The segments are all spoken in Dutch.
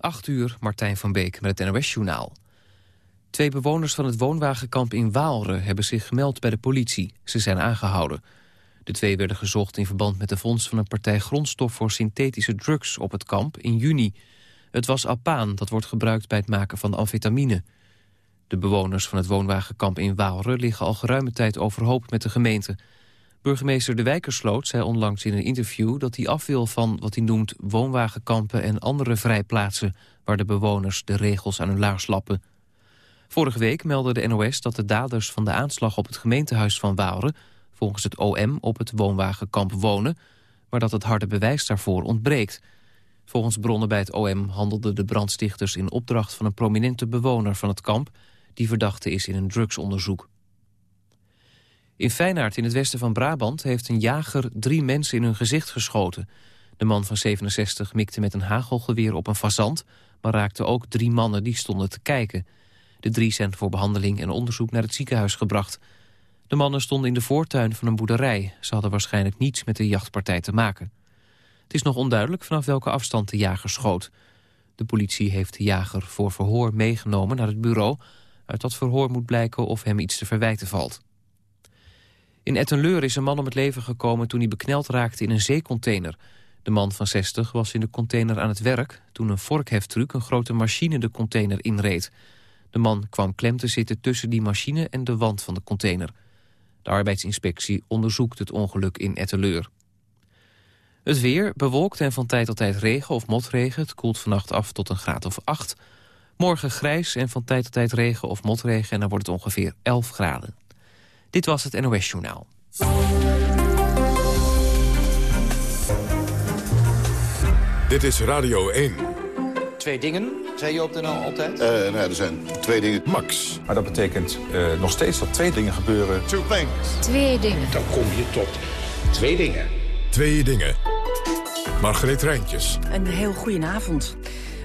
8 uur, Martijn van Beek met het NOS-journaal. Twee bewoners van het woonwagenkamp in Waalre hebben zich gemeld bij de politie. Ze zijn aangehouden. De twee werden gezocht in verband met de vondst van een partij grondstof voor synthetische drugs op het kamp in juni. Het was apaan, dat wordt gebruikt bij het maken van amfetamine. De bewoners van het woonwagenkamp in Waalre liggen al geruime tijd overhoop met de gemeente. Burgemeester De Wijkersloot zei onlangs in een interview dat hij af wil van wat hij noemt woonwagenkampen en andere vrijplaatsen waar de bewoners de regels aan hun laars lappen. Vorige week meldde de NOS dat de daders van de aanslag op het gemeentehuis van Waalre volgens het OM op het woonwagenkamp wonen, maar dat het harde bewijs daarvoor ontbreekt. Volgens bronnen bij het OM handelden de brandstichters in opdracht van een prominente bewoner van het kamp die verdachte is in een drugsonderzoek. In Feyenaard in het westen van Brabant heeft een jager drie mensen in hun gezicht geschoten. De man van 67 mikte met een hagelgeweer op een fazant... maar raakte ook drie mannen die stonden te kijken. De drie zijn voor behandeling en onderzoek naar het ziekenhuis gebracht. De mannen stonden in de voortuin van een boerderij. Ze hadden waarschijnlijk niets met de jachtpartij te maken. Het is nog onduidelijk vanaf welke afstand de jager schoot. De politie heeft de jager voor verhoor meegenomen naar het bureau. Uit dat verhoor moet blijken of hem iets te verwijten valt. In Ettenleur is een man om het leven gekomen toen hij bekneld raakte in een zeecontainer. De man van 60 was in de container aan het werk... toen een vorkheftruck een grote machine de container inreed. De man kwam klem te zitten tussen die machine en de wand van de container. De arbeidsinspectie onderzoekt het ongeluk in Etteleur. Het weer bewolkt en van tijd tot tijd regen of motregen. Het koelt vannacht af tot een graad of 8. Morgen grijs en van tijd tot tijd regen of motregen... en dan wordt het ongeveer 11 graden. Dit was het NOS Journaal. Dit is Radio 1. Twee dingen, zei je op de NL altijd? Uh, nou, er zijn twee dingen. Max. Maar dat betekent uh, nog steeds dat twee dingen gebeuren. Two things. Twee dingen. Dan kom je tot twee dingen. Twee dingen. Margreet Rijntjes. Een heel goedenavond.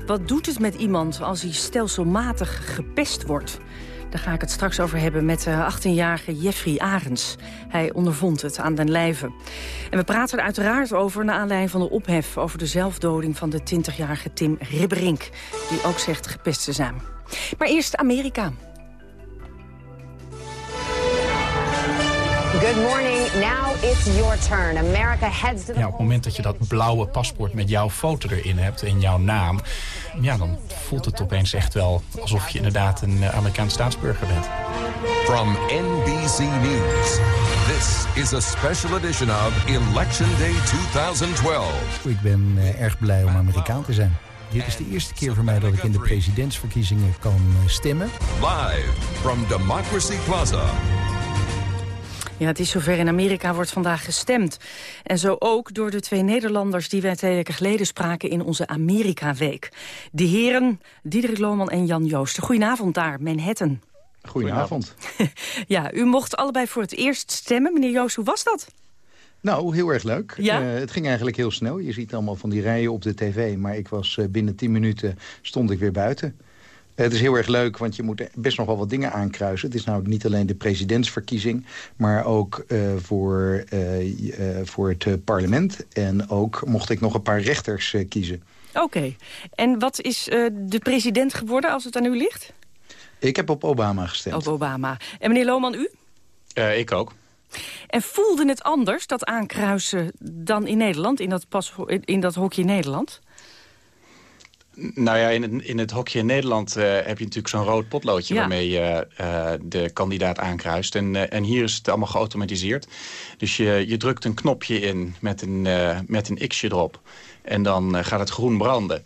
Wat doet het met iemand als hij stelselmatig gepest wordt? Daar ga ik het straks over hebben met de 18-jarige Jeffrey Arends. Hij ondervond het aan den lijve. En we praten er uiteraard over naar aanleiding van de ophef... over de zelfdoding van de 20-jarige Tim Ribberink... die ook zegt gepest te zijn. Maar eerst Amerika. Good morning. Now it's your turn. America heads to the ja, op het moment dat je dat blauwe paspoort met jouw foto erin hebt en jouw naam... ja, dan voelt het opeens echt wel alsof je inderdaad een uh, Amerikaans staatsburger bent. From NBC News, this is a special edition of Election Day 2012. Ik ben uh, erg blij om Amerikaan te zijn. Dit is de eerste keer voor mij dat ik in de presidentsverkiezingen kan uh, stemmen. Live from Democracy Plaza. Ja, het is zover. In Amerika wordt vandaag gestemd. En zo ook door de twee Nederlanders die wij twee weken geleden spraken in onze Amerika-week. De heren Diederik Lohman en Jan Joosten. Goedenavond daar, Manhattan. Goedenavond. ja, u mocht allebei voor het eerst stemmen. Meneer Joost, hoe was dat? Nou, heel erg leuk. Ja? Uh, het ging eigenlijk heel snel. Je ziet allemaal van die rijen op de tv. Maar ik was uh, binnen 10 minuten stond ik weer buiten. Het is heel erg leuk, want je moet best nog wel wat dingen aankruisen. Het is nou niet alleen de presidentsverkiezing... maar ook uh, voor, uh, uh, voor het parlement. En ook mocht ik nog een paar rechters kiezen. Oké. Okay. En wat is de president geworden als het aan u ligt? Ik heb op Obama gestemd. Op Obama. En meneer Lohman, u? ik ook. En voelde het anders, dat aankruisen, dan in Nederland? In dat, pas, in dat hokje in Nederland? Nou ja, in het, in het hokje in Nederland uh, heb je natuurlijk zo'n rood potloodje... Ja. waarmee je uh, de kandidaat aankruist. En, uh, en hier is het allemaal geautomatiseerd. Dus je, je drukt een knopje in met een, met een x'je erop. En dan gaat het groen branden.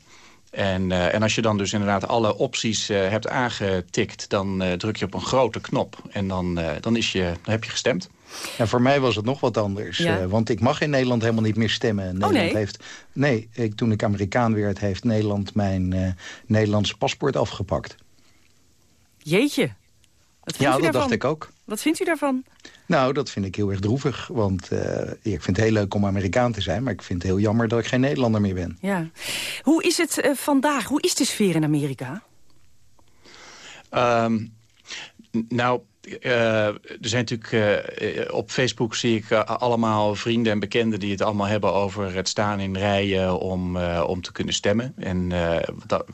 En, en als je dan dus inderdaad alle opties hebt aangetikt... dan druk je op een grote knop. En dan, dan, is je, dan heb je gestemd. Ja, voor mij was het nog wat anders. Ja. Uh, want ik mag in Nederland helemaal niet meer stemmen. Nederland oh, nee? Heeft, nee, ik, toen ik Amerikaan werd, heeft Nederland mijn uh, Nederlandse paspoort afgepakt. Jeetje. Wat ja, dat daarvan? dacht ik ook. Wat vindt u daarvan? Nou, dat vind ik heel erg droevig. Want uh, ik vind het heel leuk om Amerikaan te zijn... maar ik vind het heel jammer dat ik geen Nederlander meer ben. Ja. Hoe is het vandaag? Hoe is de sfeer in Amerika? Um, nou uh, er zijn natuurlijk uh, op Facebook zie ik uh, allemaal vrienden en bekenden die het allemaal hebben over het staan in rijen om, om te kunnen stemmen. En dat,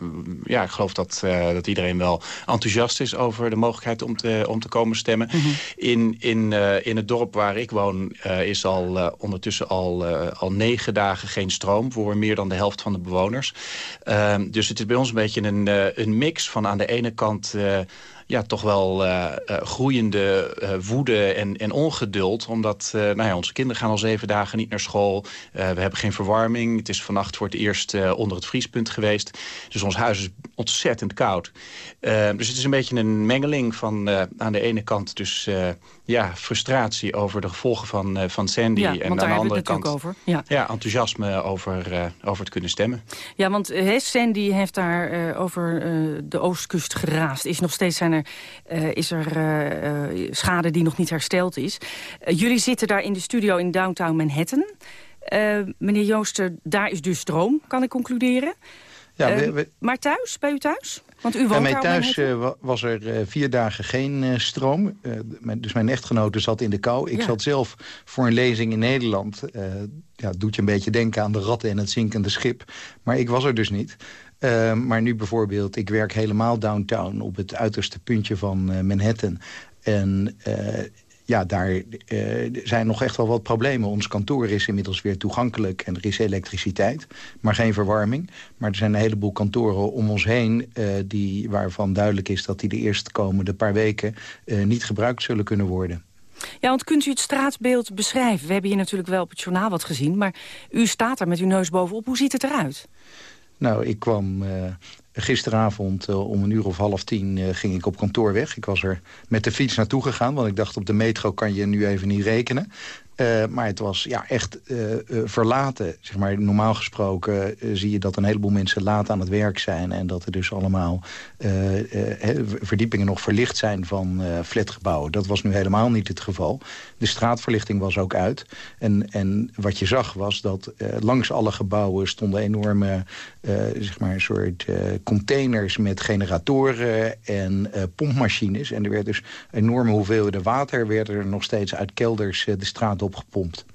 ja, ik geloof dat, dat iedereen wel enthousiast is over de mogelijkheid om te, om te komen stemmen. Mm -hmm. In, in, in het dorp waar ik woon is al ondertussen al, al negen dagen geen stroom voor meer dan de helft van de bewoners. Ehm, dus het is bij ons een beetje een, een mix van aan de ene kant ja, toch wel uh, uh, groeiende uh, woede en, en ongeduld. Omdat nou ja, onze kinderen gaan al zeven dagen niet naar school. we hebben geen verwarming. Het is vannacht voor het eerst onder het vriespunt geweest. Dus ons huis is ontzettend koud. dus het is een beetje een mengeling van aan de ene kant dus ja, frustratie over de gevolgen van, van Sandy. Ja, en aan de andere kant over. Ja. ja. enthousiasme over, over het kunnen stemmen. Ja, want Sandy heeft daar over de oostkust geraast. Is nog steeds zijn uh, is er uh, schade die nog niet hersteld is. jullie zitten daar in de studio in downtown Manhattan. meneer Jooster, daar is dus stroom, kan ik concluderen. Ja, we, we... Maar thuis, bij u thuis? Want u woont bij mij thuis was er vier dagen geen stroom. dus mijn echtgenote zat in de kou. Ik ja. zat zelf voor een lezing in Nederland. ja, doet je een beetje denken aan de ratten en het zinkende schip. Maar ik was er dus niet. Uh, maar nu bijvoorbeeld, ik werk helemaal downtown... op het uiterste puntje van uh, Manhattan. En uh, ja, daar zijn nog echt wel wat problemen. Ons kantoor is inmiddels weer toegankelijk en er is elektriciteit. Maar geen verwarming. Maar er zijn een heleboel kantoren om ons heen... die, waarvan duidelijk is dat die de eerste komende paar weken... niet gebruikt zullen kunnen worden. Ja, want kunt u het straatbeeld beschrijven? We hebben hier natuurlijk wel op het journaal wat gezien... maar u staat er met uw neus bovenop. Hoe ziet het eruit? Nou, ik kwam uh, gisteravond uh, om een uur of half tien uh, ging ik op kantoor weg. Ik was er met de fiets naartoe gegaan, want ik dacht op de metro kan je nu even niet rekenen. Uh, maar het was ja, echt uh, uh, verlaten. Zeg maar, normaal gesproken zie je dat een heleboel mensen laat aan het werk zijn... en dat er dus allemaal verdiepingen nog verlicht zijn van flatgebouwen. Dat was nu helemaal niet het geval. De straatverlichting was ook uit. En, en wat je zag was dat langs alle gebouwen stonden enorme zeg maar, soort containers... met generatoren en pompmachines. En er werd dus enorme hoeveelheden water... werden er nog steeds uit kelders de straat opgepompt.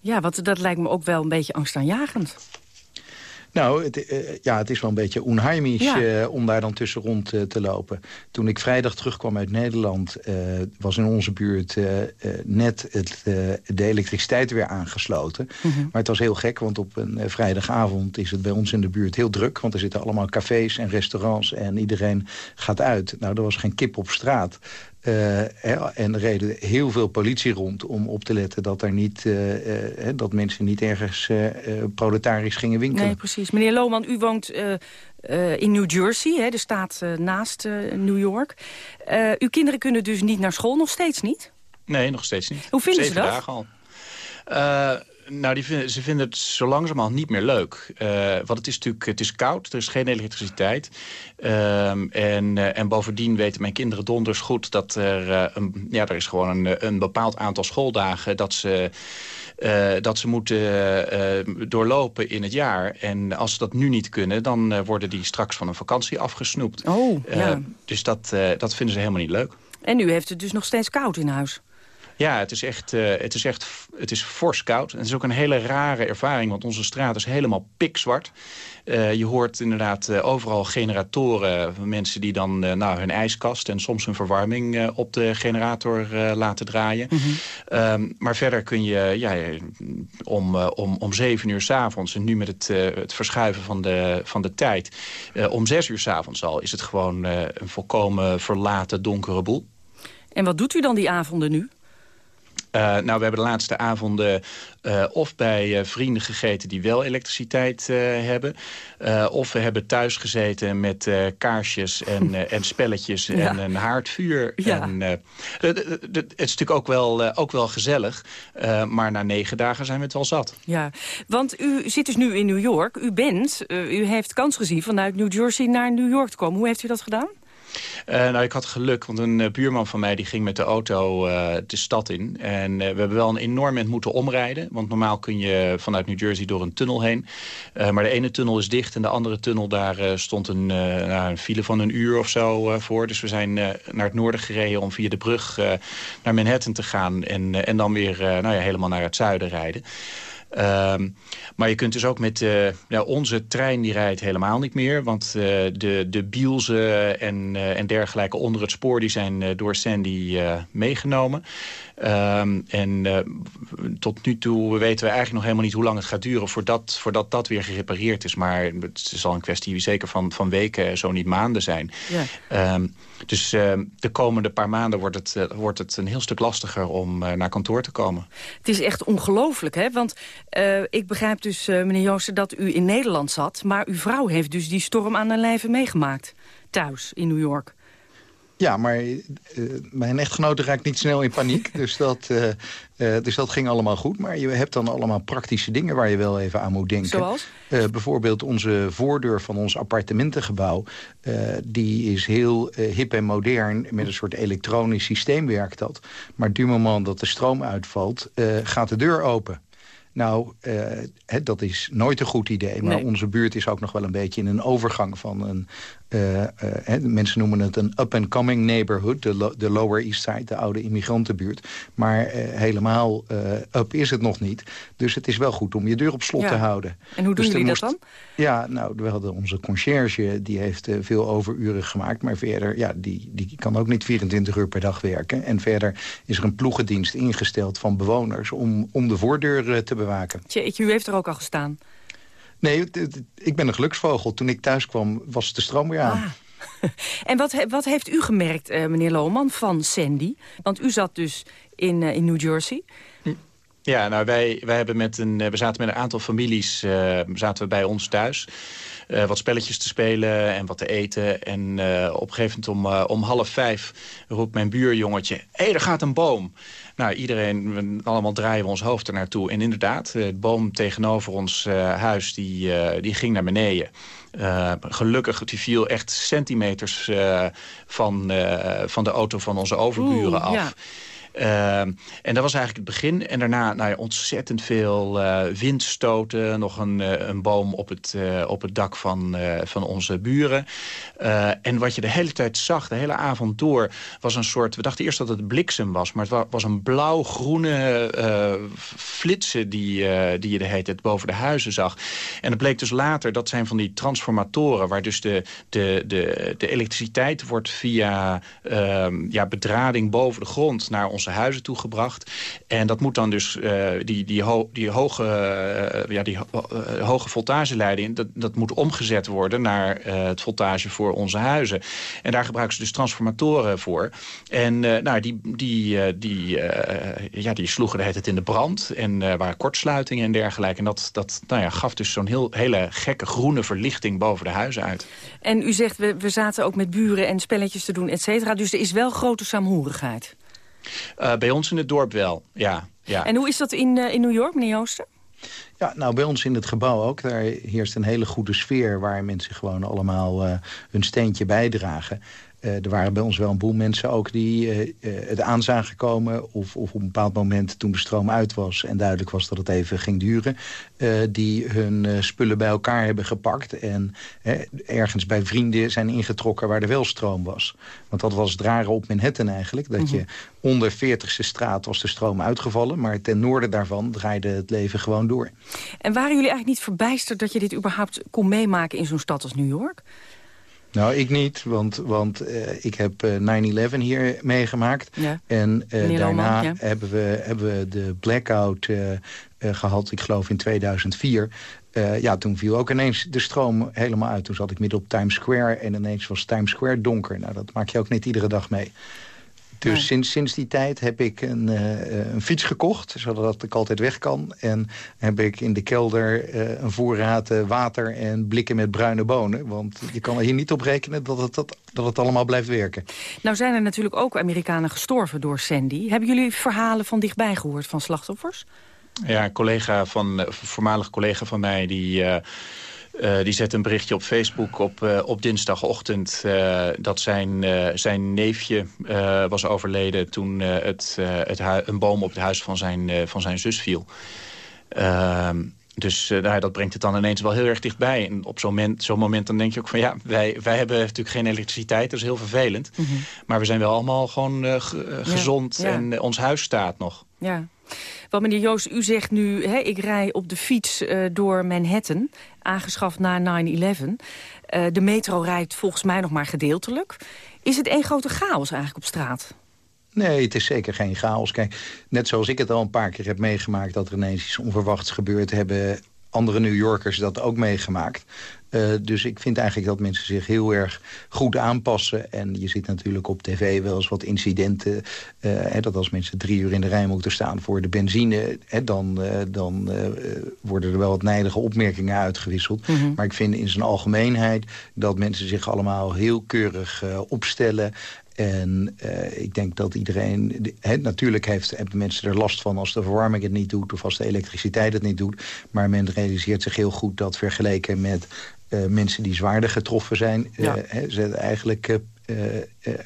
Ja, want dat lijkt me ook wel een beetje angstaanjagend. Nou, het, uh, ja, het is wel een beetje onheimisch ja. uh, om daar dan tussen rond uh, te lopen. Toen ik vrijdag terugkwam uit Nederland... was in onze buurt net het, de elektriciteit weer aangesloten. Mm -hmm. Maar het was heel gek, want op een vrijdagavond is het bij ons in de buurt heel druk. Want er zitten allemaal cafés en restaurants en iedereen gaat uit. Nou, er was geen kip op straat. Uh, en er reden heel veel politie rond om op te letten dat, er niet, uh, uh, dat mensen niet ergens proletarisch gingen winkelen. Nee, precies. Meneer Lohman, u woont in New Jersey, hè, de staat naast New York. uw kinderen kunnen dus niet naar school, nog steeds niet? Nee, nog steeds niet. Hoe vinden Zeven ze dat? dagen al. Nou, die vinden, ze vinden het zo langzamerhand niet meer leuk. Uh, want het is natuurlijk het is koud, er is geen elektriciteit. Uh, en, uh, en bovendien weten mijn kinderen donders goed... dat er, een, ja, er is gewoon een, een bepaald aantal schooldagen... dat ze, dat ze moeten doorlopen in het jaar. En als ze dat nu niet kunnen... dan worden die straks van een vakantie afgesnoept. Oh, ja. dus dat, dat vinden ze helemaal niet leuk. En nu heeft het dus nog steeds koud in huis. Ja, het is echt, uh, het is echt het is fors koud. En het is ook een hele rare ervaring, want onze straat is helemaal pikzwart. Uh, je hoort inderdaad uh, overal generatoren, mensen die dan nou, hun ijskast en soms hun verwarming op de generator laten draaien. Mm -hmm. um, maar verder kun je ja, om, om, om zeven uur s'avonds, en nu met het, het verschuiven van de, van de tijd, om zes uur s'avonds al, is het gewoon een volkomen verlaten donkere boel. En wat doet u dan die avonden nu? Uh, nou, we hebben de laatste avonden uh, of bij uh, vrienden gegeten die wel elektriciteit hebben. of we hebben thuis gezeten met kaarsjes en, en spelletjes ja. en een haardvuur. Ja. En, het is natuurlijk ook wel, ook wel gezellig. maar na negen dagen zijn we het wel zat. Ja, want u zit dus nu in New York. U bent, u heeft kans gezien vanuit New Jersey naar New York te komen. Hoe heeft u dat gedaan? Uh, nou, ik had geluk, want een buurman van mij die ging met de auto uh, de stad in. En we hebben wel een enorm moment moeten omrijden. Want normaal kun je vanuit New Jersey door een tunnel heen. maar de ene tunnel is dicht en de andere tunnel, daar stond een, nou, een, file van een uur of zo voor. Dus we zijn naar het noorden gereden om via de brug naar Manhattan te gaan. En, en dan weer nou ja, helemaal naar het zuiden rijden. Um, maar je kunt dus ook met ja, onze trein, die rijdt helemaal niet meer. Want uh, de, de bielzen en, uh, en dergelijke onder het spoor... die zijn door Sandy meegenomen. Um, en tot nu toe weten we eigenlijk nog helemaal niet hoe lang het gaat duren... voordat, voordat dat weer gerepareerd is. Maar het zal een kwestie zeker van, van weken, zo niet maanden zijn. Ja. Um, dus de komende paar maanden wordt het, wordt het een heel stuk lastiger om naar kantoor te komen. Het is echt ongelooflijk, hè? Want ik begrijp dus, meneer Joosten, dat u in Nederland zat... maar uw vrouw heeft dus die storm aan haar lijve meegemaakt. Thuis, in New York. Ja, maar uh, mijn echtgenote raakt niet snel in paniek. dus, dat, uh, uh, dus dat ging allemaal goed. Maar je hebt dan allemaal praktische dingen waar je wel even aan moet denken. Zoals? bijvoorbeeld onze voordeur van ons appartementengebouw. die is heel hip en modern. Met een soort elektronisch systeem werkt dat. Maar du moment dat de stroom uitvalt, gaat de deur open. Nou, uh, dat is nooit een goed idee. Maar onze buurt is ook nog wel een beetje in een overgang van een uh, uh, mensen noemen het een up-and-coming neighborhood. De, de, Lower East Side, de oude immigrantenbuurt. Maar helemaal up is het nog niet. Dus het is wel goed om je deur op slot te houden. En hoe doen dus jullie dat dan? Ja, nou, we hadden onze conciërge, die heeft veel overuren gemaakt. Maar verder, ja, die, die kan ook niet 24 uur per dag werken. En verder is er een ploegendienst ingesteld van bewoners... om, om de voordeur te bewaken. Tje, u heeft er ook al gestaan. Nee, ik ben een geluksvogel. Toen ik thuis kwam, was de stroom weer aan. Ah. En wat, wat heeft u gemerkt, uh, meneer Lohman, van Sandy? Want u zat dus in, uh, in New Jersey. Ja, nou, wij, wij hebben met een, eh, we zaten met een aantal families uh, zaten we bij ons thuis. Uh, wat spelletjes te spelen en wat te eten. En uh, op een gegeven moment om, om half vijf roept mijn buurjongetje... hé, hey, er gaat een boom. Nou, iedereen, allemaal draaien we ons hoofd er naartoe. En inderdaad, de boom tegenover ons uh, huis, die, uh, die ging naar beneden. Uh, gelukkig, die viel echt centimeters van, van de auto van onze overburen Oeh, af. Ja. Uh, en dat was eigenlijk het begin. En daarna nou ja, ontzettend veel uh, windstoten. Nog een, uh, een boom op het, uh, op het dak van, van onze buren. en wat je de hele tijd zag, de hele avond door... was een soort... We dachten eerst dat het bliksem was. Maar het was een blauw-groene flitsen die, die je de hele tijd boven de huizen zag. En het bleek dus later, dat zijn van die transformatoren... waar dus de, de, de, de elektriciteit wordt via ehm, ja, bedrading boven de grond... naar ons onze huizen toegebracht. En dat moet dan dus, uh, die, die, die hoge, uh, ja, die uh, hoge voltageleiding... Dat, dat moet omgezet worden naar het voltage voor onze huizen. En daar gebruiken ze dus transformatoren voor. En nou, die, die, die, ja, die sloegen het in de brand. En waren kortsluitingen en dergelijke. En dat, dat nou ja, gaf dus zo'n heel, hele gekke groene verlichting boven de huizen uit. En u zegt, we, we zaten ook met buren en spelletjes te doen, et cetera. Dus er is wel grote saamhorigheid. Uh, bij ons in het dorp wel, ja. ja. En hoe is dat in, uh, in New York, meneer Joosten? Ja, nou bij ons in het gebouw ook. Daar heerst een hele goede sfeer... waar mensen gewoon allemaal uh, hun steentje bijdragen. Uh, er waren bij ons wel een boel mensen ook die uh, uh, het aan zagen komen... Of, of op een bepaald moment toen de stroom uit was... en duidelijk was dat het even ging duren... die hun spullen bij elkaar hebben gepakt... en ergens bij vrienden zijn ingetrokken waar er wel stroom was. Want dat was het rare op Manhattan eigenlijk. Dat je mhm. onder 40ste straat was de stroom uitgevallen... maar ten noorden daarvan draaide het leven gewoon door. En waren jullie eigenlijk niet verbijsterd... dat je dit überhaupt kon meemaken in zo'n stad als New York? Nou, ik niet, want, want uh, ik heb uh, 9-11 hier meegemaakt. Ja. En uh, daarna ja. hebben, we, hebben we de blackout gehad, ik geloof in 2004. ja, toen viel ook ineens de stroom helemaal uit. Toen zat ik midden op Times Square en ineens was Times Square donker. Nou, dat maak je ook niet iedere dag mee. Dus sinds, sinds die tijd heb ik een, uh, een fiets gekocht, zodat ik altijd weg kan. En heb ik in de kelder uh, een voorraad uh, water en blikken met bruine bonen. Want je kan er hier niet op rekenen dat het, dat, dat het allemaal blijft werken. Nou zijn er natuurlijk ook Amerikanen gestorven door Sandy. Hebben jullie verhalen van dichtbij gehoord van slachtoffers? Ja, een collega van, voormalig collega van mij... die die zette een berichtje op Facebook op, op dinsdagochtend... dat zijn, zijn neefje was overleden toen het, het een boom op het huis van zijn, van zijn zus viel. Ehm, dus nou, dat brengt het dan ineens wel heel erg dichtbij. En op zo'n moment, zo'n moment dan denk je ook van... ja, wij, wij hebben natuurlijk geen elektriciteit, dat is heel vervelend. Mhm. Maar we zijn wel allemaal gewoon gezond en ons huis staat nog. Ja. Wel, meneer Joost, u zegt nu... Hè, ik rij op de fiets door Manhattan, aangeschaft na 9-11. de metro rijdt volgens mij nog maar gedeeltelijk. Is het één grote chaos eigenlijk op straat? Nee, het is zeker geen chaos. Kijk, net zoals ik het al een paar keer heb meegemaakt... dat er ineens iets onverwachts gebeurt... hebben andere New Yorkers dat ook meegemaakt. Uh, dus ik vind eigenlijk dat mensen zich heel erg goed aanpassen. En je ziet natuurlijk op tv wel eens wat incidenten. Uh, hè, dat als mensen drie uur in de rij moeten staan voor de benzine... Hè, dan, uh, dan worden er wel wat nijdige opmerkingen uitgewisseld. Mm -hmm. Maar ik vind in zijn algemeenheid dat mensen zich allemaal heel keurig opstellen... En uh, ik denk dat iedereen... He, natuurlijk heeft, hebben mensen er last van als de verwarming het niet doet... of als de elektriciteit het niet doet. Maar men realiseert zich heel goed dat vergeleken met uh, mensen die zwaarder getroffen zijn... Ja. Uh, he, ze eigenlijk,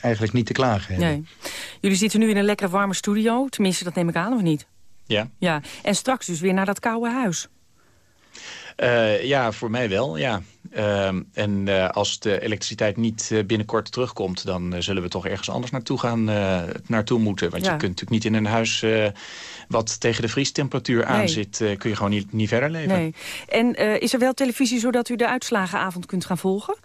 eigenlijk niet te klagen hebben. Nee. Jullie zitten nu in een lekkere warme studio. Tenminste, dat neem ik aan, of niet? Ja. ja. En straks dus weer naar dat koude huis. Uh, ja, voor mij wel, ja. Uh, en uh, als de elektriciteit niet uh, binnenkort terugkomt... dan zullen we toch ergens anders naartoe gaan, naartoe moeten. Want ja. je kunt natuurlijk niet in een huis wat tegen de vriestemperatuur aan nee. zit... kun je gewoon niet, niet verder leven. Nee. En is er wel televisie zodat u de uitslagenavond kunt gaan volgen?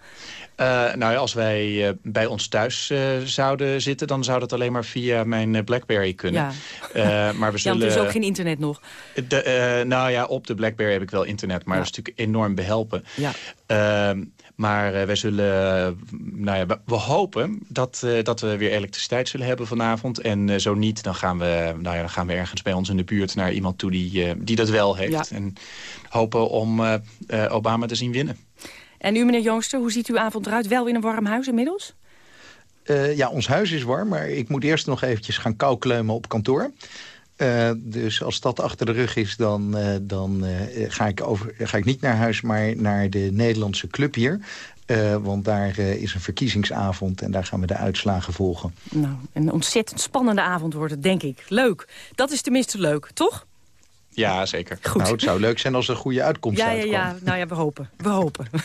Uh, nou ja, als wij uh, bij ons thuis uh, zouden zitten... dan zou dat alleen maar via mijn Blackberry kunnen. Ja. maar we zullen... Ja, er is ook geen internet nog. De, nou ja, op de Blackberry heb ik wel internet... maar ja. dat is natuurlijk enorm behelpen. Ja. Ehm, maar wij zullen... nou ja, we hopen dat, dat we weer elektriciteit zullen hebben vanavond. En zo niet, dan gaan, we, nou ja, dan gaan we ergens bij ons in de buurt... naar iemand toe die, die dat wel heeft. En hopen om Obama te zien winnen. En u, meneer Jooster, hoe ziet uw avond eruit? Wel in een warm huis inmiddels? Uh, ja, ons huis is warm, maar ik moet eerst nog eventjes gaan koukleumen op kantoor. Uh, dus als dat achter de rug is, dan, uh, dan ga, ik over, ga ik niet naar huis... maar naar de Nederlandse club hier. want daar is een verkiezingsavond en daar gaan we de uitslagen volgen. Nou, een ontzettend spannende avond wordt het, denk ik. Leuk. Dat is tenminste leuk, toch? Ja, zeker. Goed. Nou, het zou leuk zijn als er een goede uitkomst ja, ja, ja, nou ja, we hopen. We hopen.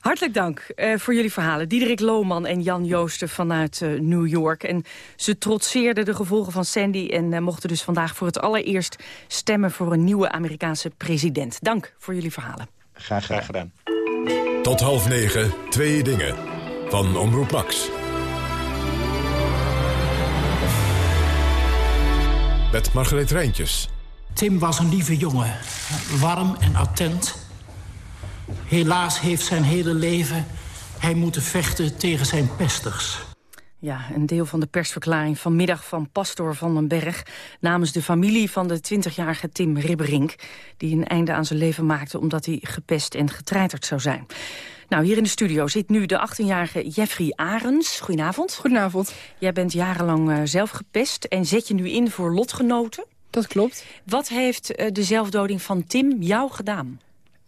Hartelijk dank uh, voor jullie verhalen. Diederik Lohman en Jan Joosten vanuit uh, New York. En ze trotseerden de gevolgen van Sandy... en uh, mochten dus vandaag voor het allereerst stemmen... voor een nieuwe Amerikaanse president. Dank voor jullie verhalen. Graag, graag gedaan. Tot half negen, twee dingen. Van Omroep Max. Met Margreet Rijntjes. Tim was een lieve jongen, warm en attent. Helaas heeft zijn hele leven hij moeten vechten tegen zijn pesters. Ja, een deel van de persverklaring vanmiddag van Pastor van den Berg... namens de familie van de 20-jarige Tim Ribberink... die een einde aan zijn leven maakte omdat hij gepest en getreiterd zou zijn. Nou, hier in de studio zit nu de 18-jarige Jeffrey Arens. Goedenavond. Goedenavond. Jij bent jarenlang uh, zelf gepest en zet je nu in voor lotgenoten. Dat klopt. Wat heeft uh, de zelfdoding van Tim jou gedaan?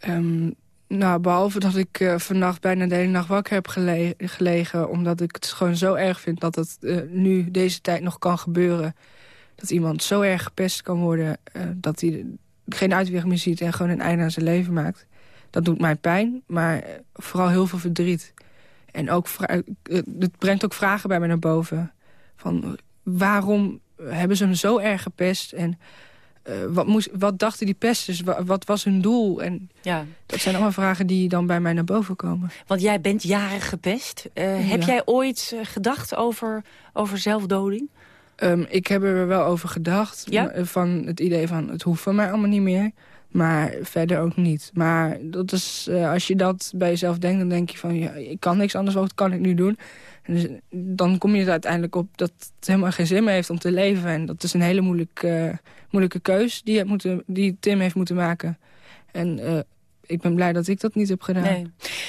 Um, nou, behalve dat ik uh, vannacht bijna de hele nacht wakker heb gele gelegen... omdat ik het gewoon zo erg vind dat het uh, nu deze tijd nog kan gebeuren... dat iemand zo erg gepest kan worden dat hij geen uitweg meer ziet... en gewoon een einde aan zijn leven maakt. Dat doet mij pijn, maar vooral heel veel verdriet. En ook het brengt ook vragen bij me naar boven. Van waarom hebben ze hem zo erg gepest? En uh, wat, moest, wat dachten die pesters? Wat, wat, was hun doel? En ja. Dat zijn allemaal vragen die dan bij mij naar boven komen. Want jij bent jaren gepest. Uh, ja. Heb jij ooit uh, gedacht over, over zelfdoding? Um, ik heb er wel over gedacht. Ja? Van het idee van het hoeft van mij allemaal niet meer. Maar verder ook niet. Maar dat is, als je dat bij jezelf denkt, dan denk je van... Ja, ik kan niks anders, wat kan ik nu doen? En dus, dan kom je er uiteindelijk op dat het helemaal geen zin meer heeft om te leven. En dat is een hele moeilijke, uh, moeilijke keus die, moeten, die Tim heeft moeten maken. En uh, ik ben blij dat ik dat niet heb gedaan. Nee.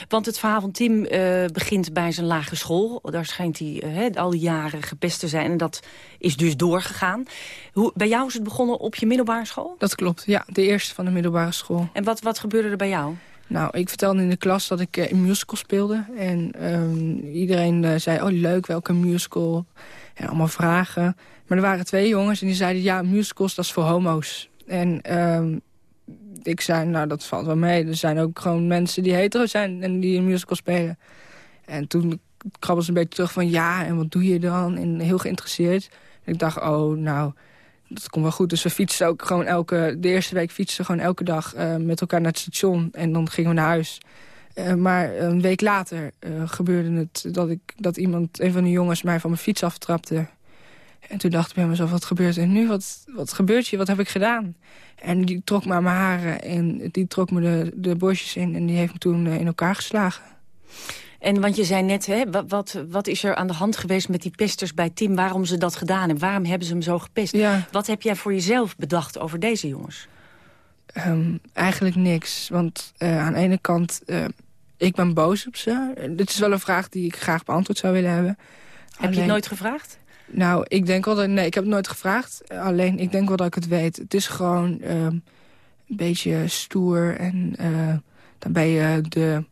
Want het verhaal van Tim uh, begint bij zijn lagere school. Daar schijnt hij al die jaren gepest te zijn. En dat is dus doorgegaan. Hoe, bij jou is het begonnen op je middelbare school? Dat klopt, ja. De eerste van de middelbare school. En wat, wat gebeurde er bij jou? Nou, ik vertelde in de klas dat ik uh, een musical speelde. En um, iedereen uh, zei, oh leuk, welke musical? En allemaal vragen. Maar er waren twee jongens en die zeiden, ja, musicals, dat is voor homo's. En um, ik zei, nou, dat valt wel mee. Er zijn ook gewoon mensen die hetero zijn en die een musical spelen. En toen krabbelde ze een beetje terug van, ja, en wat doe je dan? En heel geïnteresseerd. En ik dacht, oh, nou, dat komt wel goed. Dus we fietsen ook gewoon elke... De eerste week fietsen gewoon elke dag uh, met elkaar naar het station. En dan gingen we naar huis. Uh, maar een week later uh, gebeurde het dat, ik, dat iemand, een van de jongens, mij van mijn fiets aftrapte. En toen dacht ik bij mezelf, wat gebeurt er nu? Wat, wat gebeurt hier? Wat heb ik gedaan? En die trok me aan mijn haren en die trok me de, de bosjes in... en die heeft me toen in elkaar geslagen. En want je zei net, hè, wat, wat, is er aan de hand geweest met die pesters bij Tim? Waarom ze dat gedaan en waarom hebben ze hem zo gepest? Ja. Wat heb jij voor jezelf bedacht over deze jongens? Um, eigenlijk niks. Want uh, aan de ene kant, uh, ik ben boos op ze. Dit is wel een vraag die ik graag beantwoord zou willen hebben. Heb Alleen... je het nooit gevraagd? Nou, ik denk wel dat... Nee, ik heb het nooit gevraagd. Alleen, ik denk wel dat ik het weet. Het is gewoon uh, een beetje stoer. En uh, dan ben je de,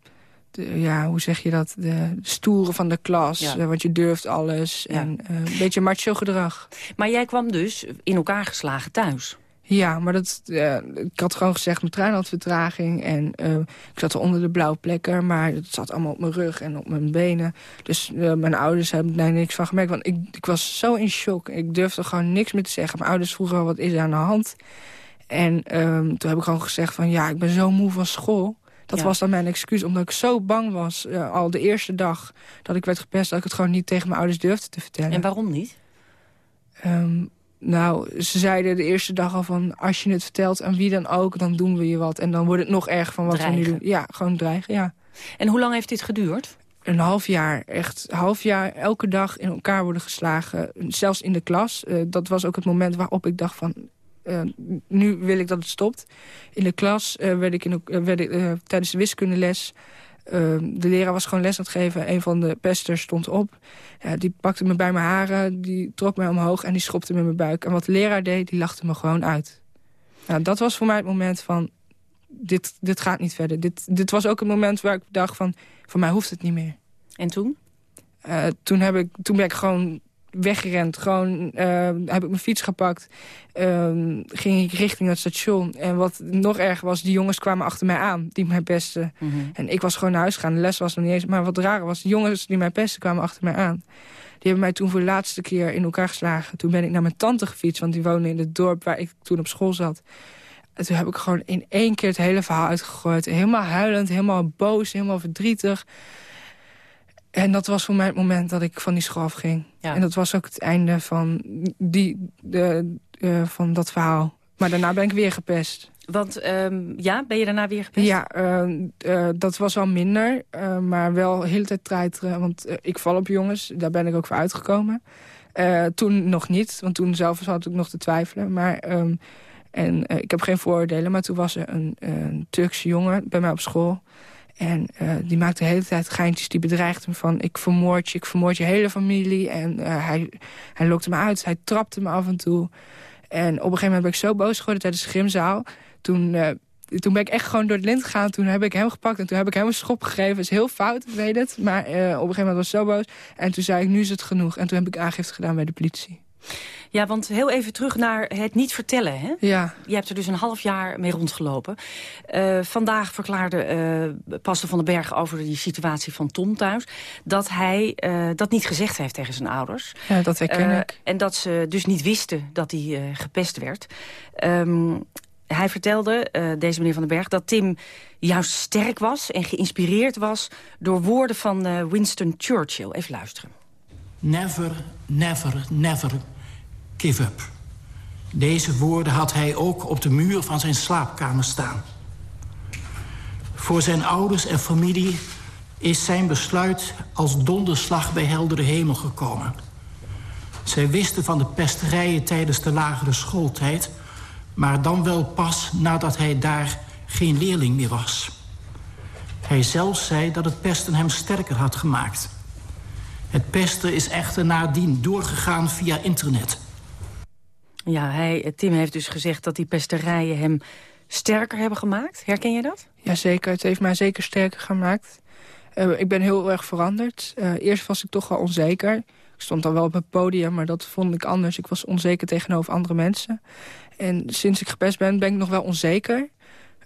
de... ja, hoe zeg je dat? De stoere van de klas. Ja. Uh, want je durft alles. Ja. En uh, een beetje macho gedrag. Maar jij kwam dus in elkaar geslagen thuis. Ja, maar dat, uh, ik had gewoon gezegd, mijn trein had vertraging. En uh, ik zat er onder de blauwe plekken, maar het zat allemaal op mijn rug en op mijn benen. Dus uh, mijn ouders hebben daar niks van gemerkt. Want ik, ik was zo in shock. Ik durfde gewoon niks meer te zeggen. Mijn ouders vroegen al, wat is er aan de hand? En um, toen heb ik gewoon gezegd van, ja, ik ben zo moe van school. Dat ja. was dan mijn excuus, omdat ik zo bang was, uh, al de eerste dag dat ik werd gepest... dat ik het gewoon niet tegen mijn ouders durfde te vertellen. En waarom niet? Um, nou, ze zeiden de eerste dag al van... als je het vertelt aan wie dan ook, dan doen we je wat. En dan wordt het nog erg van wat dreigen. we nu doen. Ja, gewoon dreigen, ja. En hoe lang heeft dit geduurd? Een half jaar, echt half jaar, elke dag in elkaar worden geslagen. Zelfs in de klas. Uh, dat was ook het moment waarop ik dacht van... Uh, nu wil ik dat het stopt. In de klas uh, werd ik, in, werd ik tijdens de wiskundeles... De leraar was gewoon les aan het geven. Een van de pesters stond op. Die pakte me bij mijn haren, die trok mij omhoog en die schopte me in mijn buik. En wat de leraar deed, die lachte me gewoon uit. Nou, dat was voor mij het moment van, dit, dit gaat niet verder. Dit, dit was ook het moment waar ik dacht van, voor mij hoeft het niet meer. En toen? Uh, toen, heb ik, toen ben ik gewoon weggerend. Gewoon uh, heb ik mijn fiets gepakt. Uh, ging ik richting het station. En wat nog erger was, die jongens kwamen achter mij aan. Die mij pesten. Mm -hmm. En ik was gewoon naar huis gegaan. De les was nog niet eens. Maar wat raar was, de jongens die mij pesten kwamen achter mij aan. Die hebben mij toen voor de laatste keer in elkaar geslagen. Toen ben ik naar mijn tante gefietst. Want die woonde in het dorp waar ik toen op school zat. En toen heb ik gewoon in één keer het hele verhaal uitgegooid. Helemaal huilend, helemaal boos, helemaal verdrietig. En dat was voor mij het moment dat ik van die school afging. Ja. En dat was ook het einde van, die, de, uh, van dat verhaal. Maar daarna ben ik weer gepest. Want um, ja, ben je daarna weer gepest? Ja, uh, uh, dat was wel minder. maar wel de hele tijd treiteren. Want ik val op jongens, daar ben ik ook voor uitgekomen. toen nog niet, want toen zelf had ik nog te twijfelen. Maar, um, en ik heb geen vooroordelen, maar toen was er een, een Turkse jongen bij mij op school... En uh, die maakte de hele tijd geintjes. Die bedreigde me van, ik vermoord je, ik vermoord je hele familie. En uh, hij, hij lokte me uit, hij trapte me af en toe. En op een gegeven moment ben ik zo boos geworden tijdens de grimzaal. Toen, uh, toen ben ik echt gewoon door het lint gegaan. Toen heb ik hem gepakt en toen heb ik hem een schop gegeven. Dat is heel fout, ik weet het. Maar op een gegeven moment was ik zo boos. En toen zei ik, nu is het genoeg. En toen heb ik aangifte gedaan bij de politie. Ja, want heel even terug naar het niet vertellen. Hè? Ja. Je hebt er dus een half jaar mee rondgelopen. Uh, vandaag verklaarde uh, Pastor van den Berg over die situatie van Tom thuis... dat hij uh, dat niet gezegd heeft tegen zijn ouders. Ja, dat herken ik. En dat ze dus niet wisten dat hij gepest werd. Um, hij vertelde, deze meneer van den Berg, dat Tim juist sterk was... en geïnspireerd was door woorden van Winston Churchill. Even luisteren. Never, never, never give up. Deze woorden had hij ook op de muur van zijn slaapkamer staan. Voor zijn ouders en familie is zijn besluit als donderslag bij heldere hemel gekomen. Zij wisten van de pesterijen tijdens de lagere schooltijd... maar dan wel pas nadat hij daar geen leerling meer was. Hij zelf zei dat het pesten hem sterker had gemaakt. Het pesten is echter nadien doorgegaan via internet... Ja, hij, Tim heeft dus gezegd dat die pesterijen hem sterker hebben gemaakt. Herken je dat? Jazeker, het heeft mij zeker sterker gemaakt. Uh, ik ben heel erg veranderd. Uh, eerst was ik toch wel onzeker. Ik stond dan wel op het podium, maar dat vond ik anders. Ik was onzeker tegenover andere mensen. En sinds ik gepest ben, ben ik nog wel onzeker.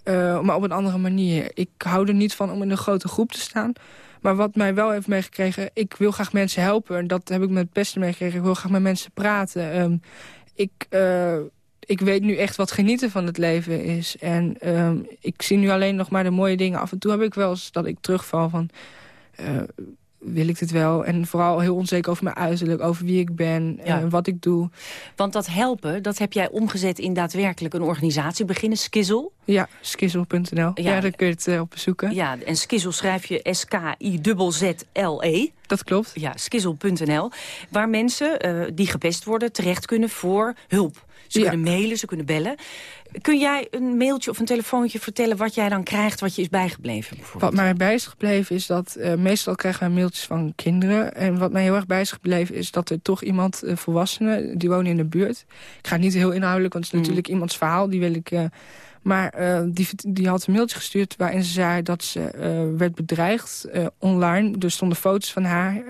Uh, maar op een andere manier. Ik hou er niet van om in een grote groep te staan. Maar wat mij wel heeft meegekregen, ik wil graag mensen helpen. En dat heb ik met het pesten meegekregen. Ik wil graag met mensen praten. Um, ik, uh, ik weet nu echt wat genieten van het leven is. En um, ik zie nu alleen nog maar de mooie dingen. Af en toe heb ik wel eens dat ik terugval van... Uh, wil ik dit wel? En vooral heel onzeker over mijn uiterlijk, over wie ik ben en eh, wat ik doe. Want dat helpen, dat heb jij omgezet in daadwerkelijk een organisatie beginnen, Skizzle. Ja, skizzle.nl. Ja. daar kun je het uh, op bezoeken. Ja, en Skizzle schrijf je S-K-I-Z-Z-L-E. Dat klopt. Ja, skizzle.nl. Waar mensen uh, die gepest worden terecht kunnen voor hulp. Ze kunnen mailen, ze kunnen bellen. Kun jij een mailtje of een telefoontje vertellen wat jij dan krijgt, wat je is bijgebleven? Wat mij bij is gebleven is dat uh, meestal krijgen we mailtjes van kinderen. En wat mij heel erg bij is gebleven is dat er toch iemand, uh, volwassenen, die wonen in de buurt. Ik ga niet heel inhoudelijk, want het is mm. natuurlijk iemands verhaal. Die wil ik... Uh, maar uh, die, die had een mailtje gestuurd waarin ze zei dat ze uh, werd bedreigd uh, online. Er stonden foto's van haar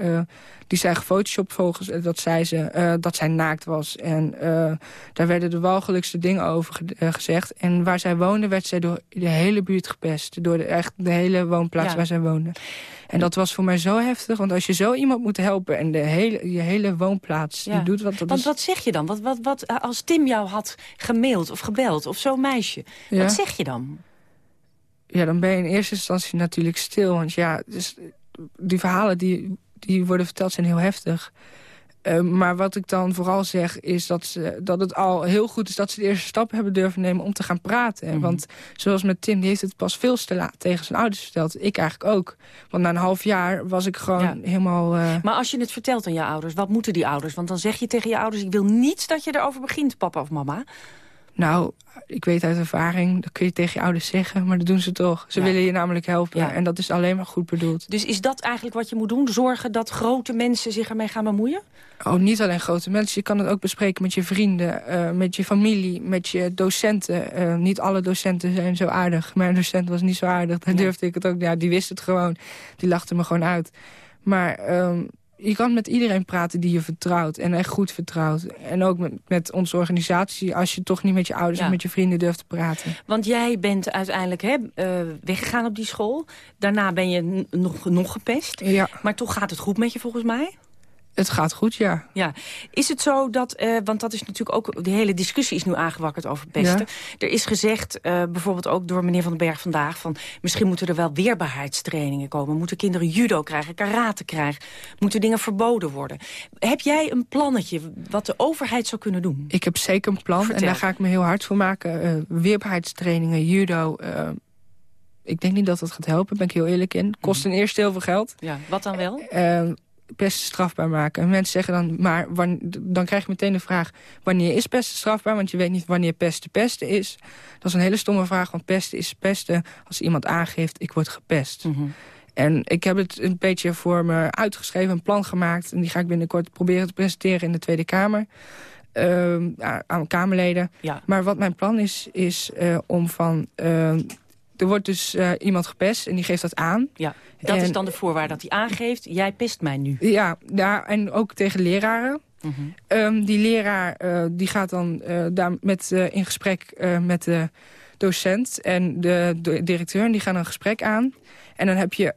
die zijn gefotoshopt volgens eh, dat, zei ze, dat zij naakt was. En daar werden de walgelijkste dingen over ge gezegd. En waar zij woonde werd zij door de hele buurt gepest. Door de, echt de hele woonplaats waar zij woonde. En dat was voor mij zo heftig. Want als je zo iemand moet helpen en de hele, je hele woonplaats ja. die doet wat... Dat want wat zeg je dan? Wat, wat, wat, als Tim jou had gemaild of gebeld of zo'n meisje, ja. wat zeg je dan? Ja, dan ben je in eerste instantie natuurlijk stil. Want ja, dus die verhalen die die worden verteld zijn heel heftig. Uh, maar wat ik dan vooral zeg is dat, ze, dat het al heel goed is... dat ze de eerste stap hebben durven nemen om te gaan praten. Mm Want zoals met Tim, die heeft het pas veel te laat tegen zijn ouders verteld. Ik eigenlijk ook. Want na een half jaar was ik gewoon ja. helemaal... Uh... Maar als je het vertelt aan je ouders, wat moeten die ouders? Want dan zeg je tegen je ouders... ik wil niets dat je erover begint, papa of mama. Nou, ik weet uit ervaring, dat kun je tegen je ouders zeggen... maar dat doen ze toch. Ze willen je namelijk helpen ja. en dat is alleen maar goed bedoeld. Dus is dat eigenlijk wat je moet doen? Zorgen dat grote mensen zich ermee gaan bemoeien? Oh, niet alleen grote mensen. Je kan het ook bespreken met je vrienden, uh, met je familie, met je docenten. Uh, niet alle docenten zijn zo aardig. Mijn docent was niet zo aardig, daar durfde ik het ook. Ja, die wist het gewoon. Die lachte me gewoon uit. Maar... Um, je kan met iedereen praten die je vertrouwt. En echt goed vertrouwt. En ook met, met onze organisatie. Als je toch niet met je ouders ja. of met je vrienden durft te praten. Want jij bent uiteindelijk hè, uh, weggegaan op die school. Daarna ben je nog, nog gepest. Ja. Maar toch gaat het goed met je volgens mij? Het gaat goed, ja. ja. Is het zo dat, uh, want dat is natuurlijk ook, de hele discussie is nu aangewakkerd over pesten. Ja. Er is gezegd, uh, bijvoorbeeld ook door meneer Van den Berg vandaag, van misschien moeten er wel weerbaarheidstrainingen komen. Moeten kinderen judo krijgen, karate krijgen, moeten dingen verboden worden. Heb jij een plannetje wat de overheid zou kunnen doen? Ik heb zeker een plan Vertel. en daar ga ik me heel hard voor maken. Uh, weerbaarheidstrainingen, judo, ik denk niet dat dat gaat helpen, ben ik heel eerlijk in. Kost ten eerste heel veel geld. Ja, wat dan wel? Pesten strafbaar maken. En mensen zeggen dan, maar dan krijg je meteen de vraag... wanneer is pesten strafbaar? Want je weet niet wanneer pesten pesten is. Dat is een hele stomme vraag, want pesten is pesten... als iemand aangeeft, ik word gepest. Mm -hmm. En ik heb het een beetje voor me uitgeschreven, een plan gemaakt... en die ga ik binnenkort proberen te presenteren in de Tweede Kamer... Uh, aan Kamerleden. Ja. Maar wat mijn plan is, is uh, om van... Uh, er wordt dus uh, iemand gepest en die geeft dat aan. Ja, dat en, is dan de voorwaarde dat hij aangeeft, jij pest mij nu. Ja, ja en ook tegen leraren. Mm -hmm. um, die leraar uh, die gaat dan uh, daar met, in gesprek met de docent en de, de, directeur. En die gaan een gesprek aan. En dan heb je,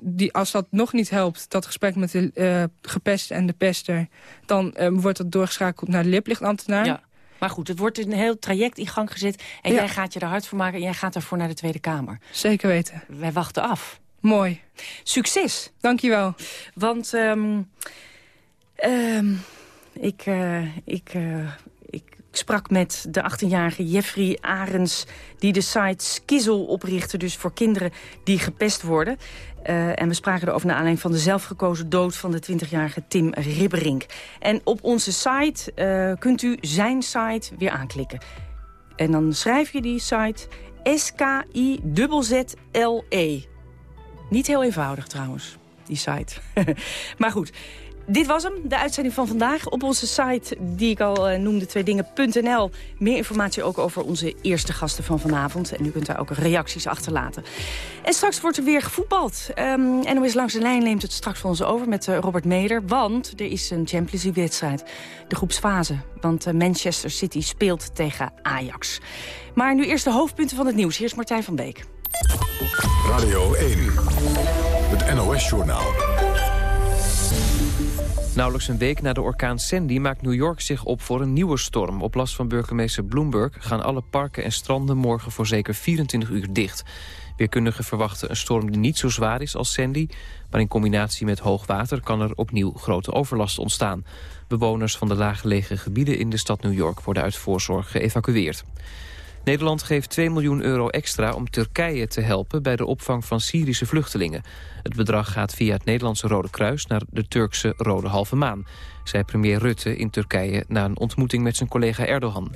die, als dat nog niet helpt, dat gesprek met de gepest en de pester... dan wordt dat doorgeschakeld naar de liplichtambtenaar. Ja. Maar goed, het wordt een heel traject in gang gezet. En ja. jij gaat je er hard voor maken en jij gaat ervoor naar de Tweede Kamer. Zeker weten. Wij wachten af. Mooi. Succes. Dankjewel. Want um, um, ik, uh, ik, uh, ik sprak met de 18-jarige Jeffrey Arens... die de site Skizzle oprichtte, dus voor kinderen die gepest worden. Uh, en we spraken erover naar aanleiding van de zelfgekozen dood... van de 20-jarige Tim Ribberink. En op onze site uh, kunt u zijn site weer aanklikken. En dan schrijf je die site S-K-I-Z-Z-L-E. Niet heel eenvoudig trouwens, die site. maar goed, Dit was hem, de uitzending van vandaag. Op onze site, die ik al uh, noemde, tweedingen.nl. Meer informatie ook over onze eerste gasten van vanavond. En u kunt daar ook reacties achterlaten. En straks wordt er weer gevoetbald. Um, ehm, NOS Langs de Lijn neemt het straks van ons over met uh, Robert Meder. Want er is een Champions League-wedstrijd. De groepsfase. Want uh, Manchester City speelt tegen Ajax. Maar nu eerst de hoofdpunten van het nieuws. Hier is Martijn van Beek. Radio 1. Het NOS-journaal. Nauwelijks een week na de orkaan Sandy maakt New York zich op voor een nieuwe storm. Op last van burgemeester Bloomberg gaan alle parken en stranden morgen voor zeker 24 uur dicht. Weerkundigen verwachten een storm die niet zo zwaar is als Sandy... maar in combinatie met hoog water kan er opnieuw grote overlast ontstaan. Bewoners van de laaggelegen gebieden in de stad New York worden uit voorzorg geëvacueerd. Nederland geeft 2 miljoen euro extra om Turkije te helpen bij de opvang van Syrische vluchtelingen. Het bedrag gaat via het Nederlandse Rode Kruis naar de Turkse Rode Halve Maan, zei premier Rutte in Turkije na een ontmoeting met zijn collega Erdogan.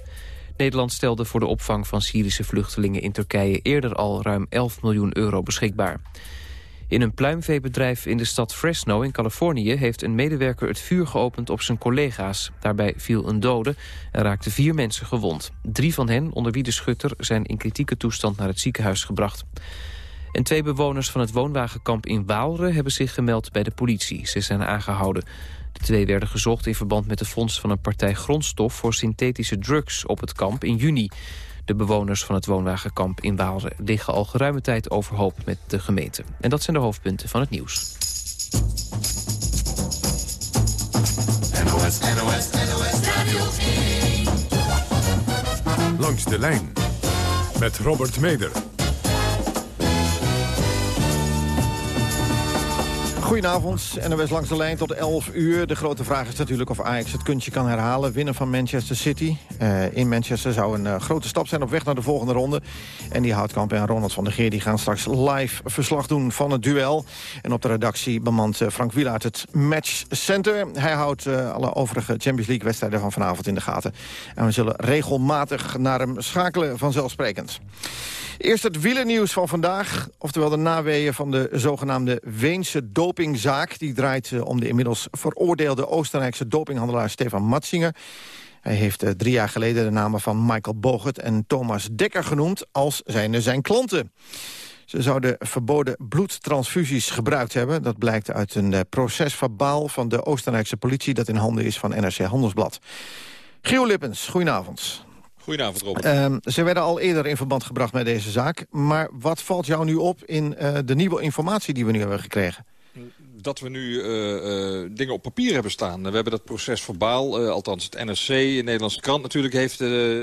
Nederland stelde voor de opvang van Syrische vluchtelingen in Turkije eerder al ruim 11 miljoen euro beschikbaar. In een pluimveebedrijf in de stad Fresno in Californië... heeft een medewerker het vuur geopend op zijn collega's. Daarbij viel een dode en raakten vier mensen gewond. Drie van hen, onder wie de schutter, zijn in kritieke toestand naar het ziekenhuis gebracht. En twee bewoners van het woonwagenkamp in Waalre hebben zich gemeld bij de politie. Ze zijn aangehouden. De twee werden gezocht in verband met de fonds van een partij grondstof... voor synthetische drugs op het kamp in juni. De bewoners van het woonwagenkamp in Waalre liggen al geruime tijd overhoop met de gemeente. En dat zijn de hoofdpunten van het nieuws. NOS, NOS, NOS Radio Langs de lijn met Robert Meder. Goedenavond, NOS langs de lijn tot 11 uur. De grote vraag is natuurlijk of Ajax het kuntje kan herhalen. Winnen van Manchester City. Uh, in Manchester zou een uh, grote stap zijn op weg naar de volgende ronde. En die Houtkamp en Ronald van der Geer die gaan straks live verslag doen van het duel. En op de redactie bemant uh, Frank Wielaert het Match Center. Hij houdt alle overige Champions League wedstrijden van vanavond in de gaten. En we zullen regelmatig naar hem schakelen vanzelfsprekend. Eerst het wielernieuws van vandaag. Oftewel de naweeën van de zogenaamde Weense dopingzaak. Die draait eh, om de inmiddels veroordeelde Oostenrijkse dopinghandelaar Stefan Matzinger. Hij heeft uh, drie jaar geleden de namen van Michael Bogert en Thomas Dekker genoemd... als zijnde zijn klanten. Ze zouden verboden bloedtransfusies gebruikt hebben. Dat blijkt uit een uh, procesverbaal van de Oostenrijkse politie... dat in handen is van NRC Handelsblad. Gio Lippens, goedenavond. Goedenavond, Robert. Uh, ze werden al eerder in verband gebracht met deze zaak. Maar wat valt jou nu op in uh, de nieuwe informatie die we nu hebben gekregen? Dat we nu uh, uh, dingen op papier hebben staan. We hebben dat proces verbaal, uh, althans het NRC, de Nederlandse krant natuurlijk... heeft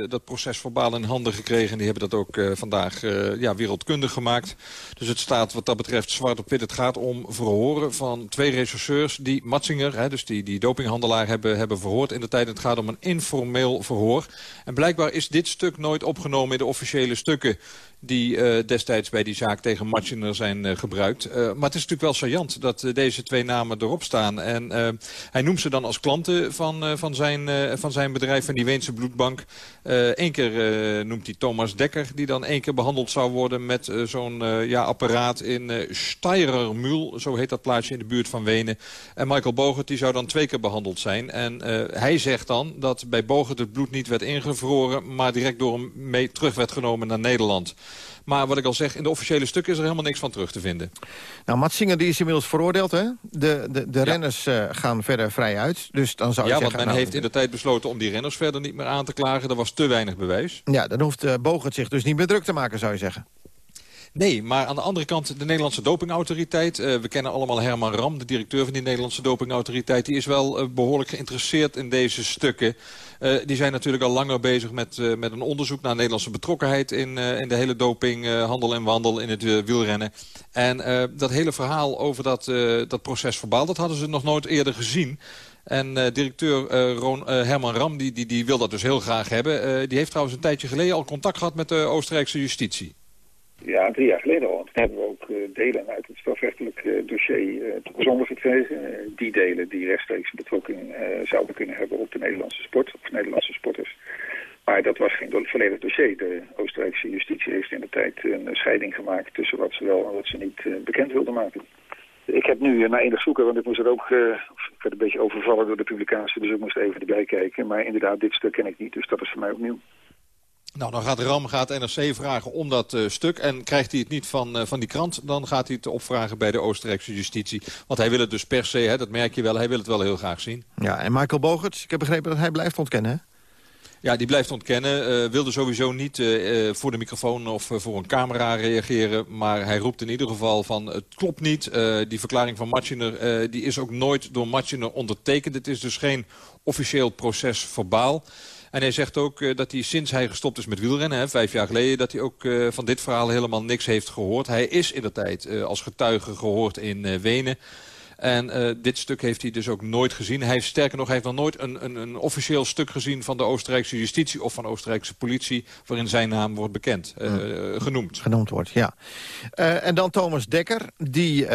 dat proces verbaal in handen gekregen. En die hebben dat ook vandaag ja, wereldkundig gemaakt. Dus het staat wat dat betreft zwart op wit. Het gaat om verhoren van twee rechercheurs die Matzinger... Hè, dus die, die dopinghandelaar hebben, hebben verhoord in de tijd. Het gaat om een informeel verhoor. En blijkbaar is dit stuk nooit opgenomen in de officiële stukken die uh, destijds bij die zaak tegen Matchiner zijn uh, gebruikt. Uh, maar het is natuurlijk wel saillant dat deze twee namen erop staan. En hij noemt ze dan als klanten van, van, zijn, van zijn bedrijf, van die Weense bloedbank. Eén keer noemt hij Thomas Dekker, die dan één keer behandeld zou worden met zo'n ja, apparaat in uh, zo heet dat plaatsje in de buurt van Wenen. En Michael Bogert, die zou dan twee keer behandeld zijn. En hij zegt dan dat bij Bogert het bloed niet werd ingevroren, maar direct door hem mee terug werd genomen naar Nederland. Maar wat ik al zeg, in de officiële stukken is er helemaal niks van terug te vinden. Nou, Mats Singer die is inmiddels veroordeeld, hè? De, de, de renners uh, gaan verder vrij uit. Dus dan zou je ja, zeggen... want men nou, heeft in de tijd besloten om die renners verder niet meer aan te klagen. Er was te weinig bewijs. Ja, dan hoeft uh, Bogert zich dus niet meer druk te maken, zou je zeggen. Nee, maar aan de andere kant de Nederlandse dopingautoriteit. Uh, we kennen allemaal Herman Ram, de directeur van die Nederlandse dopingautoriteit. Die is wel uh, behoorlijk geïnteresseerd in deze stukken. Uh, die zijn natuurlijk al langer bezig met, met een onderzoek naar Nederlandse betrokkenheid... in, in de hele dopinghandel en wandel in het wielrennen. En dat hele verhaal over dat, dat proces verbaal, dat hadden ze nog nooit eerder gezien. En uh, directeur Herman Ram die, die, die wil dat dus heel graag hebben. die heeft trouwens een tijdje geleden al contact gehad met de Oostenrijkse justitie. Ja, drie jaar geleden al. Toen hebben we ook uh, delen uit het strafrechtelijk uh, dossier uh, toegezonden gekregen. die delen die rechtstreeks betrekking zouden kunnen hebben op de Nederlandse sport, of Nederlandse sporters. Maar dat was geen volledig dossier. De Oostenrijkse justitie heeft in de tijd een scheiding gemaakt tussen wat ze wel en wat ze niet bekend wilden maken. Ik heb nu na enig zoeken, want ik moest er ook Ik werd een beetje overvallen door de publicatie, dus ik moest even erbij kijken. Maar inderdaad, dit stuk ken ik niet, dus dat is voor mij opnieuw. Nou, dan gaat Ram gaat NRC vragen om dat uh, stuk. En krijgt hij het niet van, uh, van die krant, dan gaat hij het opvragen bij de Oostenrijkse justitie. Want hij wil het dus per se, hè, dat merk je wel, hij wil het wel heel graag zien. Ja, en Michael Bogerts, ik heb begrepen dat hij blijft ontkennen, hè? Ja, die blijft ontkennen. Uh, wilde sowieso niet uh, voor de microfoon of uh, voor een camera reageren. Maar hij roept in ieder geval van het klopt niet. die verklaring van Matchiner die is ook nooit door Matchiner ondertekend. Het is dus geen officieel proces verbaal. En hij zegt ook dat hij sinds hij gestopt is met wielrennen, hè, vijf jaar geleden... dat hij ook van dit verhaal helemaal niks heeft gehoord. Hij is in de tijd als getuige gehoord in Wenen... En uh, dit stuk heeft hij dus ook nooit gezien. Hij heeft sterker nog, hij heeft nog nooit een, een, een officieel stuk gezien van de Oostenrijkse justitie of van de Oostenrijkse politie waarin zijn naam wordt bekend, uh, genoemd. Genoemd wordt, ja. Uh, en dan Thomas Dekker, die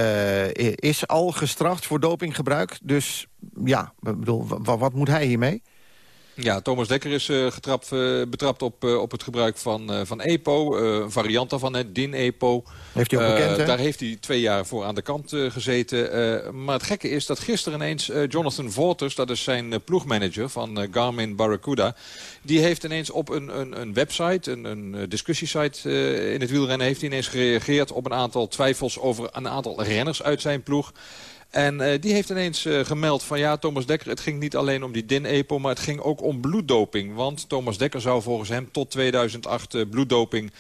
is al gestraft voor dopinggebruik. Dus ja, bedoel, wat moet hij hiermee? Ja, Thomas Dekker is uh, getrapt, uh, betrapt op, uh, op het gebruik van, van EPO. een variant daarvan, het DIN-EPO. Heeft hij ook bekend, hè? Daar heeft hij twee jaar voor aan de kant gezeten. maar het gekke is dat gisteren ineens Jonathan Waters... dat is zijn ploegmanager van Garmin Barracuda... die heeft ineens op een, een, een website, een, een discussiesite in het wielrennen... heeft hij ineens gereageerd op een aantal twijfels over een aantal renners uit zijn ploeg... En uh, die heeft ineens uh, gemeld van ja, Thomas Dekker, het ging niet alleen om die DIN-EPO, maar het ging ook om bloeddoping. Want Thomas Dekker zou volgens hem tot 2008 uh, bloeddoping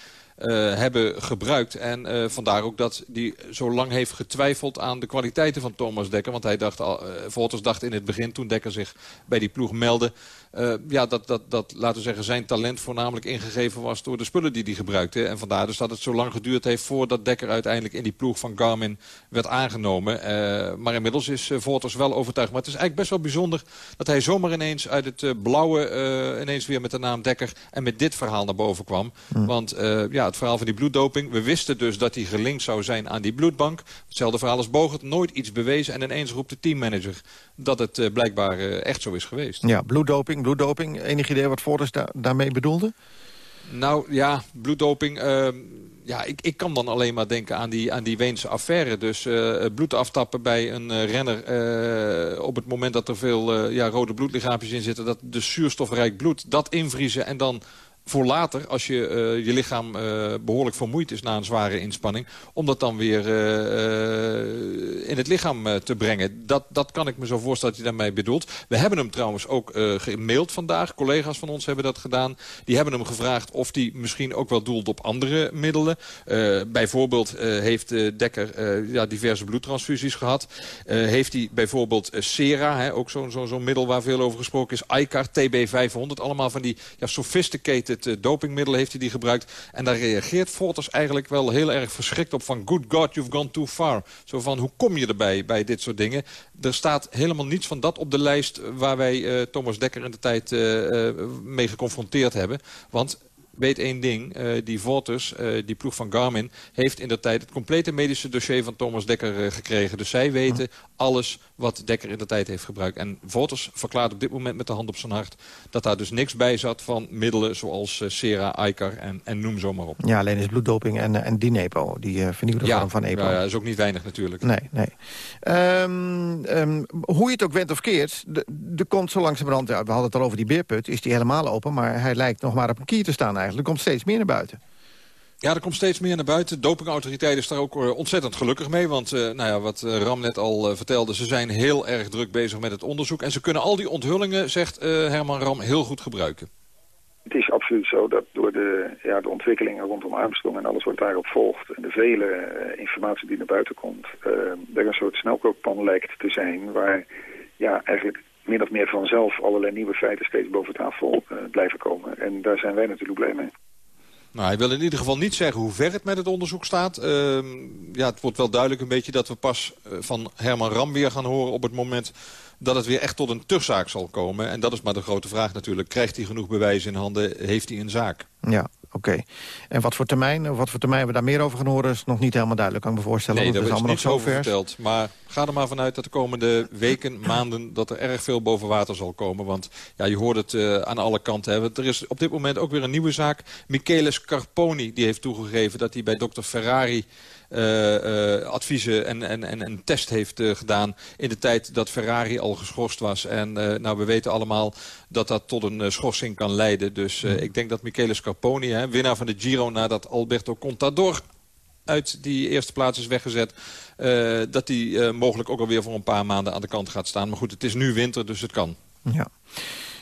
hebben gebruikt. En vandaar ook dat hij zo lang heeft getwijfeld aan de kwaliteiten van Thomas Dekker. Want hij dacht al, uh, dacht in het begin, toen Dekker zich bij die ploeg meldde... Uh, ja, dat, dat, dat, laten we zeggen, zijn talent voornamelijk ingegeven was door de spullen die hij gebruikte. En vandaar dus dat het zo lang geduurd heeft voordat Dekker uiteindelijk in die ploeg van Garmin werd aangenomen. Uh, maar inmiddels is uh, wel overtuigd. Maar het is eigenlijk best wel bijzonder dat hij zomaar ineens uit het blauwe ineens weer met de naam Dekker en met dit verhaal naar boven kwam. Hm. Want ja, het verhaal van die bloeddoping, we wisten dus dat hij gelinkt zou zijn aan die bloedbank. Hetzelfde verhaal als Bogert, nooit iets bewezen en ineens roept de teammanager dat het blijkbaar echt zo is geweest. Ja, bloeddoping bloeddoping. Enig idee wat Fortis da daarmee bedoelde? Nou ja, bloeddoping... Uh, ja, ik, ik kan dan alleen maar denken aan die, aan die Weense affaire. Dus uh, bloed aftappen bij een uh, renner op het moment dat er veel ja, rode bloedlichaampjes in zitten. Dat de zuurstofrijk bloed, dat invriezen en dan voor later, als je uh, je lichaam uh, behoorlijk vermoeid is na een zware inspanning... om dat dan weer uh, in het lichaam te brengen. Dat, dat kan ik me zo voorstellen dat hij daarmee bedoelt. We hebben hem trouwens ook gemaild vandaag. Collega's van ons hebben dat gedaan. Die hebben hem gevraagd of hij misschien ook wel doelt op andere middelen. bijvoorbeeld heeft Dekker ja, diverse bloedtransfusies gehad. heeft hij bijvoorbeeld Sera, hè, ook zo'n zo, zo middel waar veel over gesproken is. ICAR, TB500, allemaal van die ja, sophisticated het uh, dopingmiddel heeft hij die gebruikt. En daar reageert Forters eigenlijk wel heel erg verschrikt op van... good God, you've gone too far. Zo van, hoe kom je erbij bij dit soort dingen? Er staat helemaal niets van dat op de lijst... waar wij uh, Thomas Dekker in de tijd uh, mee geconfronteerd hebben. Want weet één ding. Uh, die Vortus, uh, die ploeg van Garmin, heeft in de tijd het complete medische dossier van Thomas Dekker uh, gekregen. Dus zij weten alles wat Dekker in de tijd heeft gebruikt. En Vortus verklaart op dit moment met de hand op zijn hart dat daar dus niks bij zat van middelen zoals Sera, Icar en, en noem zo maar op. Ja, alleen is bloeddoping en, en Dinepo, die vernieuwde ja, vorm van EPO. Ja, dat is ook niet weinig natuurlijk. Nee, nee. Um, um, hoe je het ook went of keert, er komt zo langzamerhand, we hadden het al over die beerput, is die helemaal open, maar hij lijkt nog maar op een kier te staan eigenlijk. Er komt steeds meer naar buiten. Ja, er komt steeds meer naar buiten. De dopingautoriteit is daar ook uh, ontzettend gelukkig mee. Want uh, nou ja, wat uh, Ram net al vertelde, ze zijn heel erg druk bezig met het onderzoek. En ze kunnen al die onthullingen, zegt Herman Ram, heel goed gebruiken. Het is absoluut zo dat door de, ja, de ontwikkelingen rondom Armstrong en alles wat daarop volgt... en de vele informatie die naar buiten komt, er een soort snelkookpan lijkt te zijn... waar ja, eigenlijk min of meer vanzelf allerlei nieuwe feiten steeds boven tafel blijven komen. En daar zijn wij natuurlijk blij mee. Nou, hij wil in ieder geval niet zeggen hoe ver het met het onderzoek staat. Uh, ja, het wordt wel duidelijk een beetje dat we pas van Herman Ram weer gaan horen op het moment dat het weer echt tot een terugzaak zal komen. En dat is maar de grote vraag natuurlijk. Krijgt hij genoeg bewijs in handen? Heeft hij een zaak? Ja, oké. En wat voor termijn, wat voor termijn we daar meer over gaan horen... is nog niet helemaal duidelijk, kan ik me voorstellen. Nee, daar is allemaal nog zo over verteld. Maar ga er maar vanuit dat de komende weken, maanden... dat er erg veel boven water zal komen. Want ja, je hoort het uh, aan alle kanten. Hè. Er is op dit moment ook weer een nieuwe zaak. Michele Scarponi die heeft toegegeven dat hij bij dokter Ferrari... adviezen en, en, en een test heeft gedaan... in de tijd dat Ferrari al geschorst was. En nou, we weten allemaal dat dat tot een schorsing kan leiden. Dus ik denk dat Michele Scarponi, hè, winnaar van de Giro... nadat Alberto Contador uit die eerste plaats is weggezet... Uh, dat die uh, mogelijk ook alweer voor een paar maanden aan de kant gaat staan. Maar goed, het is nu winter, dus het kan. Ja.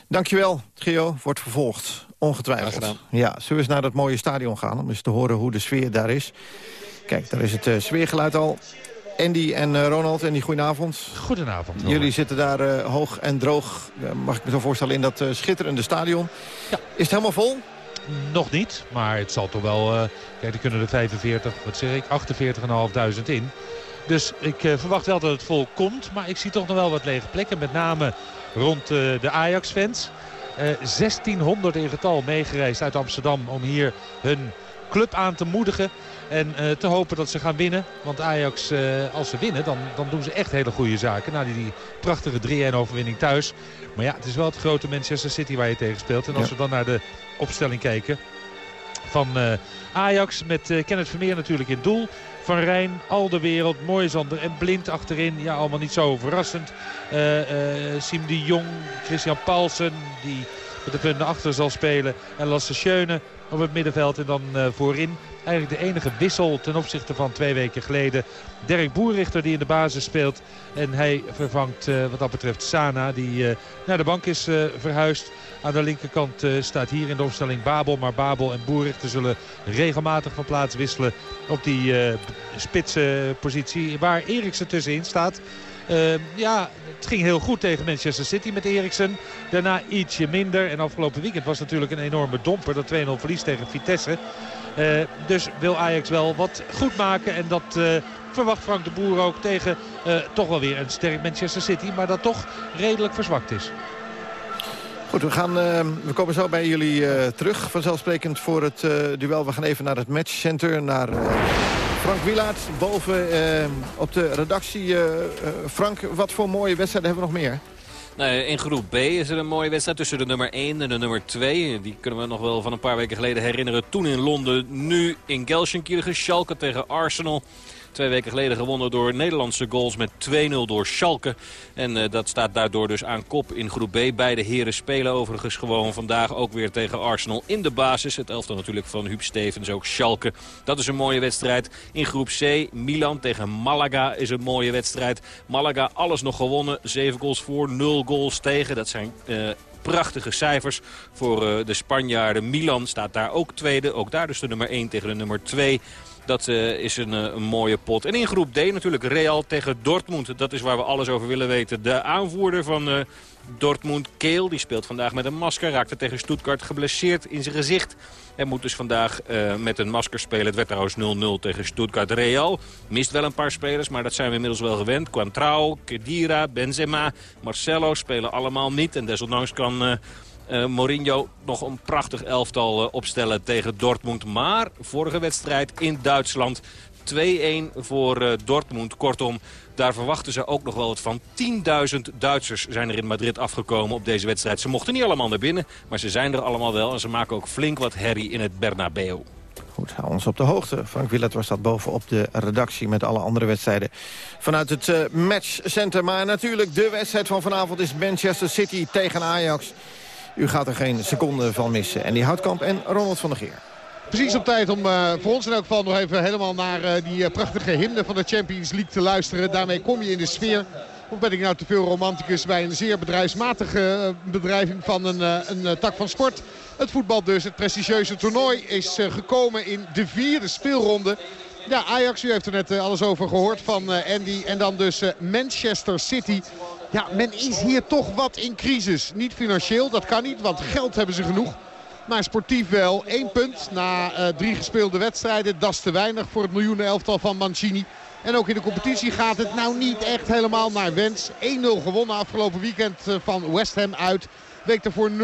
Dankjewel, Geo. Wordt vervolgd. Ongetwijfeld. Ja, zullen we eens naar dat mooie stadion gaan... om eens te horen hoe de sfeer daar is. Kijk, daar is het uh, sfeergeluid al. Andy en Ronald, Andy, goedenavond. Goedenavond. Jullie zitten daar hoog en droog, mag ik me zo voorstellen, in dat schitterende stadion. Ja. Is het helemaal vol? Nog niet, maar het zal toch wel... Kijk, er kunnen er 45, wat zeg ik, 48.500 in. Dus ik verwacht wel dat het vol komt. Maar ik zie toch nog wel wat lege plekken. Met name rond de Ajax-fans. 1600 in getal meegereisd uit Amsterdam om hier hun club aan te moedigen. En uh, te hopen dat ze gaan winnen. Want Ajax, uh, als ze winnen, dan, dan doen ze echt hele goede zaken. Na die, die prachtige 3-1 overwinning thuis. Maar ja, het is wel het grote Manchester City waar je tegen speelt. En als ja. we dan naar de opstelling kijken van uh, Ajax. Met Kenneth Vermeer natuurlijk in doel. Van Rijn, Alderwereld, Mooisander en Blind achterin. Ja, allemaal niet zo verrassend. Siem de Jong, Christian Paulsen, die met de punten achter zal spelen. En Lasse Schöne op het middenveld en dan voorin. Eigenlijk de enige wissel ten opzichte van twee weken geleden. Dirk Boerrichter die in de basis speelt. En hij vervangt wat dat betreft Sana die naar de bank is verhuisd. Aan de linkerkant staat hier in de opstelling Babel. Maar Babel en Boerichter zullen regelmatig van plaats wisselen op die spitse positie. Waar Eriksen tussenin staat. Uh, ja, het ging heel goed tegen Manchester City met Eriksen. Daarna ietsje minder. En afgelopen weekend was natuurlijk een enorme domper. Dat 2-0 verlies tegen Vitesse. dus wil Ajax wel wat goed maken. En dat verwacht Frank de Boer ook tegen toch wel weer een sterk Manchester City. Maar dat toch redelijk verzwakt is. Goed, we, gaan, uh, we komen zo bij jullie uh, terug. Vanzelfsprekend voor het duel. We gaan even naar het matchcenter. Naar Frank Wielaert boven op de redactie. Frank, wat voor mooie wedstrijden hebben we nog meer? In groep B is er een mooie wedstrijd tussen de nummer 1 en de nummer 2. Die kunnen we nog wel van een paar weken geleden herinneren. Toen in Londen, nu in Gelsenkirchen. Schalke tegen Arsenal. Twee weken geleden gewonnen door Nederlandse goals met 2-0 door Schalke. En uh, dat staat daardoor dus aan kop in groep B. Beide heren spelen overigens gewoon vandaag ook weer tegen Arsenal in de basis. Het elftal natuurlijk van Huub Stevens, ook Schalke. Dat is een mooie wedstrijd. In groep C, Milan tegen Malaga is een mooie wedstrijd. Malaga alles nog gewonnen. 7 goals voor, 0 goals tegen. Dat zijn... Uh, prachtige cijfers voor uh, de Spanjaarden. Milan staat daar ook tweede. Ook daar dus de nummer 1 tegen de nummer 2. Dat uh, is een, een, mooie pot. En in groep D natuurlijk Real tegen Dortmund. Dat is waar we alles over willen weten. De aanvoerder van uh, Dortmund, Keel, die speelt vandaag met een masker. Raakte tegen Stuttgart geblesseerd in zijn gezicht. En moet dus vandaag met een masker spelen. Het werd trouwens 0-0 tegen Stuttgart Real. Mist wel een paar spelers, maar dat zijn we inmiddels wel gewend. Quantrao, Kedira, Benzema, Marcelo spelen allemaal niet. En desondanks kan... Mourinho nog een prachtig elftal uh, opstellen tegen Dortmund. Maar vorige wedstrijd in Duitsland 2-1 voor uh, Dortmund. Kortom, daar verwachten ze ook nog wel wat van. 10.000 Duitsers zijn er in Madrid afgekomen op deze wedstrijd. Ze mochten niet allemaal naar binnen, maar ze zijn er allemaal wel. En ze maken ook flink wat herrie in het Bernabeu. Goed, hou ons op de hoogte. Frank Willet was dat bovenop de redactie met alle andere wedstrijden vanuit het uh, matchcenter. Maar natuurlijk, de wedstrijd van vanavond is Manchester City tegen Ajax. U gaat er geen seconde van missen. En die Houtkamp en Ronald van der Geer. Precies op tijd om uh, voor ons in elk geval nog even helemaal naar uh, die uh, prachtige hymne van de Champions League te luisteren. Daarmee kom je in de sfeer. Of ben ik nou te veel romanticus bij een zeer bedrijfsmatige bedrijving van een, een tak van sport. Het voetbal dus, het prestigieuze toernooi is gekomen in de vierde speelronde. Ja, Ajax, u heeft er net alles over gehoord van Andy. En dan dus Manchester City. Ja, men is hier toch wat in crisis. Niet financieel, dat kan niet, want geld hebben ze genoeg. Maar sportief wel. Eén punt na uh, drie gespeelde wedstrijden. Dat is te weinig voor het miljoenen elftal van Mancini. En ook in de competitie gaat het nou niet echt helemaal naar wens. 1-0 gewonnen afgelopen weekend uh, van West Ham uit. Week daarvoor 0-0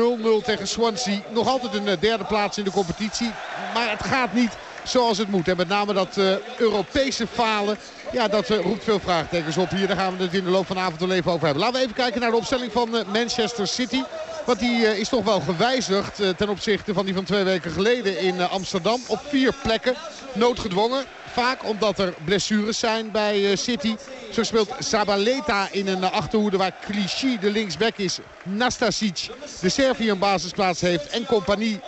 tegen Swansea. Nog altijd een uh, derde plaats in de competitie. Maar het gaat niet zoals het moet. En met name dat Europese falen, ja, dat uh, roept veel vraagtekens op hier. Daar gaan we het in de loop van de avond wel even over hebben. Laten we even kijken naar de opstelling van uh, Manchester City. Want die is toch wel gewijzigd ten opzichte van die van twee weken geleden in Amsterdam. Op vier plekken, noodgedwongen. Vaak omdat er blessures zijn bij City. Zo speelt Sabaleta in een achterhoede waar Clichy de linksback is. Nastasic de Servië een basisplaats heeft. En Compagnie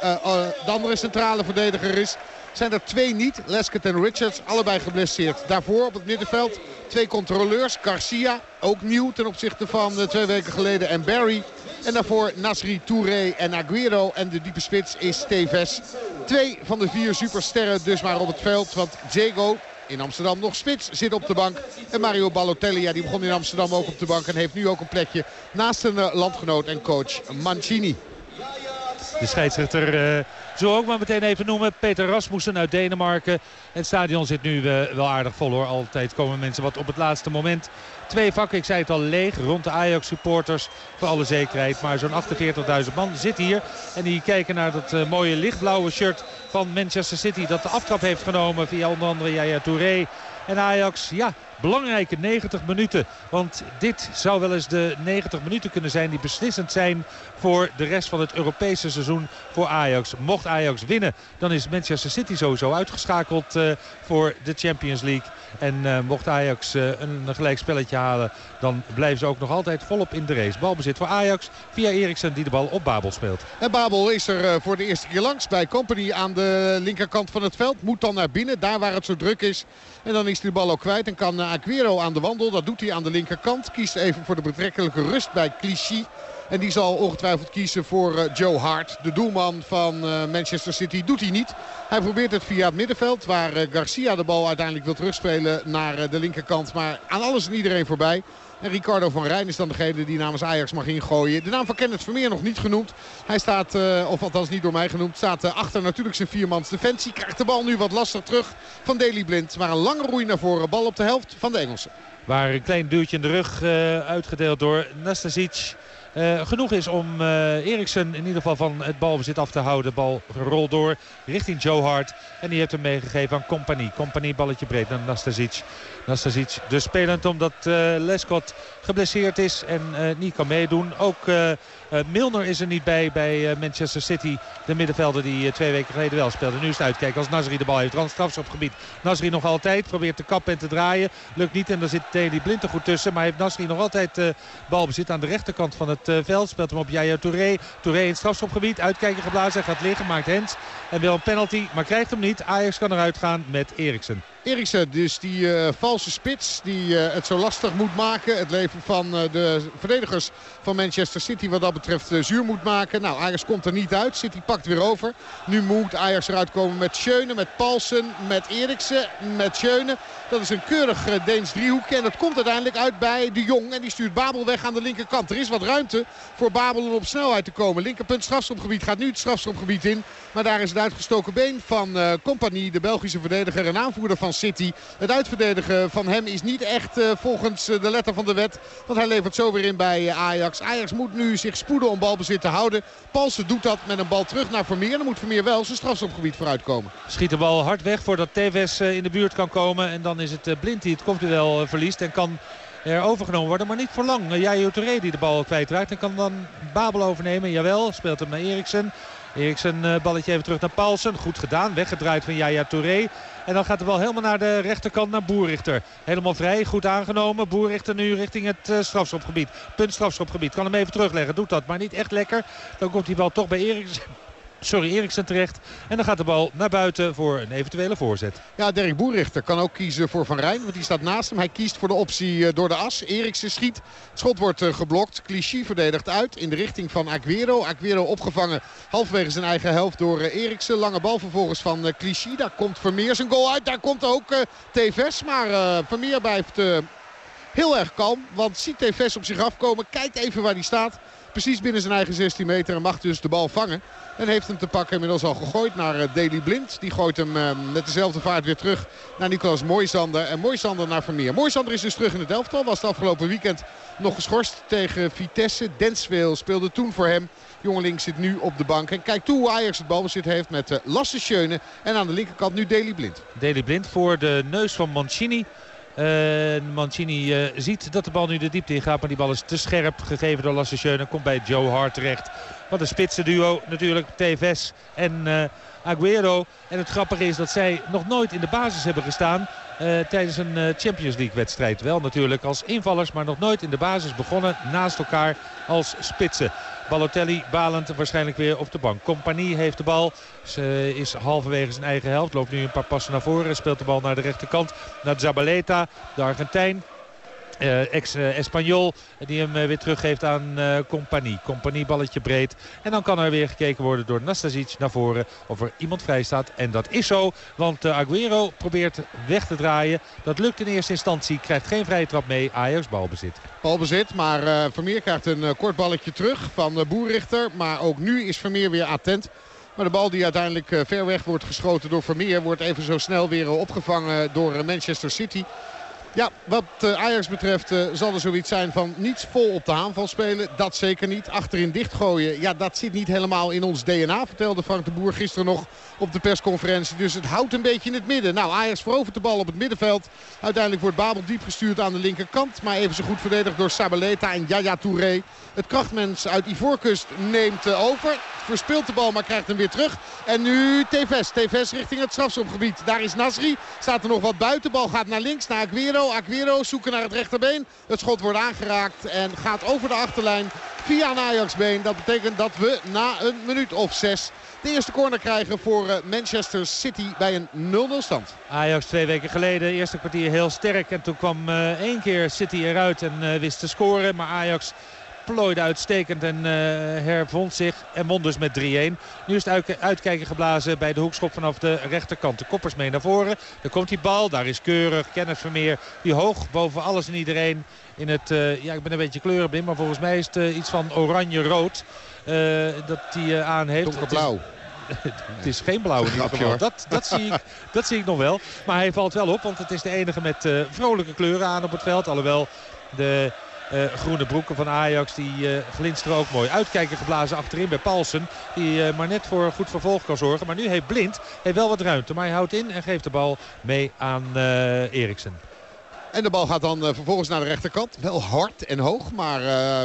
de andere centrale verdediger is. Zijn er twee niet. Lescott en Richards allebei geblesseerd. Daarvoor op het middenveld twee controleurs. Garcia, ook nieuw ten opzichte van twee weken geleden. En Barry. En daarvoor Nasri Touré en Aguero. En de diepe spits is Tevez. Twee van de vier supersterren dus maar op het veld. Want Diego, in Amsterdam nog spits, zit op de bank. En Mario Balotelli, ja, die begon in Amsterdam ook op de bank. En heeft nu ook een plekje naast een landgenoot en coach Mancini. De scheidsrechter uh, zo ook maar meteen even noemen. Peter Rasmussen uit Denemarken. Het stadion zit nu uh, wel aardig vol hoor. Altijd komen mensen wat op het laatste moment. Twee vakken, ik zei het al, leeg rond de Ajax supporters. Voor alle zekerheid. Maar zo'n 48.000 man zit hier. En die kijken naar dat uh, mooie lichtblauwe shirt van Manchester City. Dat de aftrap heeft genomen via onder andere Yaya Touré. En Ajax, ja, belangrijke 90 minuten. Want dit zou wel eens de 90 minuten kunnen zijn die beslissend zijn voor de rest van het Europese seizoen voor Ajax. Mocht Ajax winnen, dan is Manchester City sowieso uitgeschakeld uh, voor de Champions League. En uh, mocht Ajax een, een gelijkspelletje halen, dan blijven ze ook nog altijd volop in de race. Balbezit voor Ajax via Eriksen die de bal op Babel speelt. En Babel is er voor de eerste keer langs bij Company aan de linkerkant van het veld. Moet dan naar binnen, daar waar het zo druk is. En dan is hij de bal ook kwijt en kan Aguero aan de wandel. Dat doet hij aan de linkerkant. Kiest even voor de betrekkelijke rust bij Clichy. En die zal ongetwijfeld kiezen voor uh, Joe Hart. De doelman van uh, Manchester City doet hij niet. Hij probeert het via het middenveld. Waar Garcia de bal uiteindelijk wil terugspelen naar de linkerkant. Maar aan alles en iedereen voorbij. En Ricardo van Rijn is dan degene die namens Ajax mag ingooien. De naam van Kenneth Vermeer nog niet genoemd. Hij staat, uh, of althans niet door mij genoemd, staat uh, achter natuurlijk zijn viermans defensie. Krijgt de bal nu wat lastig terug van Daley Blind. Maar een lange roei naar voren. Bal op de helft van de Engelsen. Waar een klein duwtje in de rug uh, uitgedeeld door Nastasic. Genoeg is om uh, Eriksen in ieder geval van het balbezit af te houden. De bal rolt door richting Joe Hart. En die heeft hem meegegeven aan Compagnie. Compagnie balletje breed naar Nastasic. Nastasic dus spelend omdat uh, Lescott geblesseerd is en niet kan meedoen. Ook Milner is er niet bij bij Manchester City. De middenvelder die twee weken geleden wel speelde. Nu is het uitkijken als Nasri de bal heeft. Rand strafschopgebied. Nasri nog altijd. Probeert te kappen en te draaien. Lukt niet en daar zit Deli Blind er goed tussen. Maar heeft Nasri nog altijd balbezit aan de rechterkant van het veld. Speelt hem op Jaya Touré. Touré in het strafschopgebied. Uitkijken geblazen. Gaat liggen. Maakt Hens. En wil een penalty. Maar krijgt hem niet. Ajax kan eruit gaan met Eriksen. Eriksen, dus die uh, valse spits die uh, het zo lastig moet maken. Het leven van uh, de verdedigers van Manchester City wat dat betreft zuur moet maken. Nou, Ajax komt er niet uit. City pakt weer over. Nu moet Ajax eruit komen met Schöne, met Paulsen, met Eriksen, met Schöne. Dat is een keurig Deens driehoekje. En dat komt uiteindelijk uit bij de Jong. En die stuurt Babel weg aan de linkerkant. Er is wat ruimte voor Babel om op snelheid te komen. Linkerpunt strafschopgebied gaat nu het strafschopgebied in. Maar daar is het uitgestoken been van uh, Compagnie, de Belgische verdediger en aanvoerder van City. Het uitverdedigen van hem is niet echt uh, volgens de letter van de wet. Want hij levert zo weer in bij Ajax. Ajax moet nu zich spoeden om balbezit te houden. Palsen doet dat met een bal terug naar Vermeer. Dan moet Vermeer wel zijn strafschopgebied vooruitkomen. Schiet de bal hard weg voordat Tevez in de buurt kan komen. En dan is het Blind die het kopduel verliest en kan er overgenomen worden. Maar niet voor lang. Jajo Touré die de bal kwijtraakt. En kan dan Babel overnemen. Jawel, speelt hem naar Eriksen. Eriksen balletje even terug naar Paulsen. Goed gedaan. Weggedraaid van Jaya Touré. En dan gaat de bal helemaal naar de rechterkant naar Boerichter. Helemaal vrij. Goed aangenomen. Boerichter nu richting het strafschopgebied. Punt strafschopgebied. Kan hem even terugleggen. Doet dat. Maar niet echt lekker. Dan komt die bal toch bij Eriksen sorry, Eriksen terecht. En dan gaat de bal naar buiten voor een eventuele voorzet. Ja, Dirk Boerichter kan ook kiezen voor Van Rijn. Want die staat naast hem. Hij kiest voor de optie door de as. Eriksen schiet. Het schot wordt geblokt. Clichy verdedigt uit in de richting van Aguero. Aguero opgevangen halverwege zijn eigen helft door Eriksen. Lange bal vervolgens van Clichy. Daar komt Vermeer zijn goal uit. Daar komt ook Tevez. Maar Vermeer blijft heel erg kalm. Want ziet Tevez op zich afkomen. Kijkt even waar hij staat. Precies binnen zijn eigen 16 meter en mag dus de bal vangen. En heeft hem te pakken inmiddels al gegooid naar uh, Daley Blind. Die gooit hem uh, met dezelfde vaart weer terug naar Nicolas Mooisander. En Mooisander naar Vermeer. Mooisander is dus terug in het elftal. Was het afgelopen weekend nog geschorst tegen Vitesse. Denswil speelde toen voor hem. Jongeling zit nu op de bank. En kijk toe hoe Ajax het balbezit heeft met uh, Lasse Schöne. En aan de linkerkant nu Daley Blind. Daley Blind voor de neus van Mancini. Mancini ziet dat de bal nu de diepte in gaat. Maar die bal is te scherp gegeven door Lasse Schöne. Komt bij Joe Hart terecht. Wat een spitse duo natuurlijk. TVS en Aguero. En het grappige is dat zij nog nooit in de basis hebben gestaan. Uh, tijdens een Champions League wedstrijd. Wel natuurlijk als invallers, maar nog nooit in de basis begonnen naast elkaar als spitsen. Balotelli balend waarschijnlijk weer op de bank. Compagnie heeft de bal. Ze is halverwege zijn eigen helft. Loopt nu een paar passen naar voren. Speelt de bal naar de rechterkant. Naar Zabaleta, de Argentijn. Uh, Ex-Espanol die hem uh, weer teruggeeft aan Compagnie. Compagnie balletje breed. En dan kan er weer gekeken worden door Nastasic naar voren of er iemand vrij staat. En dat is zo, want Aguero probeert weg te draaien. Dat lukt in eerste instantie, krijgt geen vrije trap mee. Ajax balbezit. Balbezit, maar Vermeer krijgt een kort balletje terug van Boerrichter. Maar ook nu is Vermeer weer attent. Maar de bal die uiteindelijk ver weg wordt geschoten door Vermeer... wordt even zo snel weer opgevangen door Manchester City... Ja, wat eh, Ajax betreft uh, zal er zoiets zijn van niet vol op de aanval spelen. Dat zeker niet. Achterin dichtgooien, ja dat zit niet helemaal in ons DNA. Vertelde Frank de Boer gisteren nog op de persconferentie. Dus het houdt een beetje in het midden. Nou, Ajax verovert de bal op het middenveld. Uiteindelijk wordt Babel diep gestuurd aan de linkerkant. Maar even zo goed verdedigd door Sabaleta en Yaya Touré. Het krachtmens uit Ivoorkust neemt eh, over. Verspeelt de bal, maar krijgt hem weer terug. En nu Tevez. Tevez richting het strafschopgebied. Daar is Nasri. Staat er nog wat buiten. Bal gaat naar links, naar Aguero. Aguero zoeken naar het rechterbeen. Het schot wordt aangeraakt en gaat over de achterlijn via een Ajaxbeen. Dat betekent dat we na een minuut of zes de eerste corner krijgen voor eh, Manchester City bij een 0-0 stand. Ajax twee weken geleden, eerste kwartier heel sterk. En toen kwam uh, één keer City eruit en uh, wist te scoren. Maar Ajax plooide uitstekend en uh, hervond zich en won dus met 3-1. Nu is het uitkijken geblazen bij de hoekschop vanaf de rechterkant. De koppers mee naar voren. Daar komt die bal, daar is keurig. Kenneth Vermeer die hoog boven alles en iedereen in het... Uh, ja, ik ben een beetje kleurenblind, maar volgens mij is het uh, iets van oranje-rood dat hij aan heeft. Donkerblauw. het is geen blauw in ieder geval. Dat, dat, zie ik, dat zie ik nog wel. Maar hij valt wel op, want het is de enige met uh, vrolijke kleuren aan op het veld. Alhoewel de uh, groene broeken van Ajax. Die uh, glinsteren ook mooi. Uitkijken geblazen achterin bij Paulsen. Die uh, maar net voor goed vervolg kan zorgen. Maar nu heeft Blind heeft wel wat ruimte. Maar hij houdt in en geeft de bal mee aan Eriksen. En de bal gaat dan vervolgens naar de rechterkant. Wel hard en hoog. Maar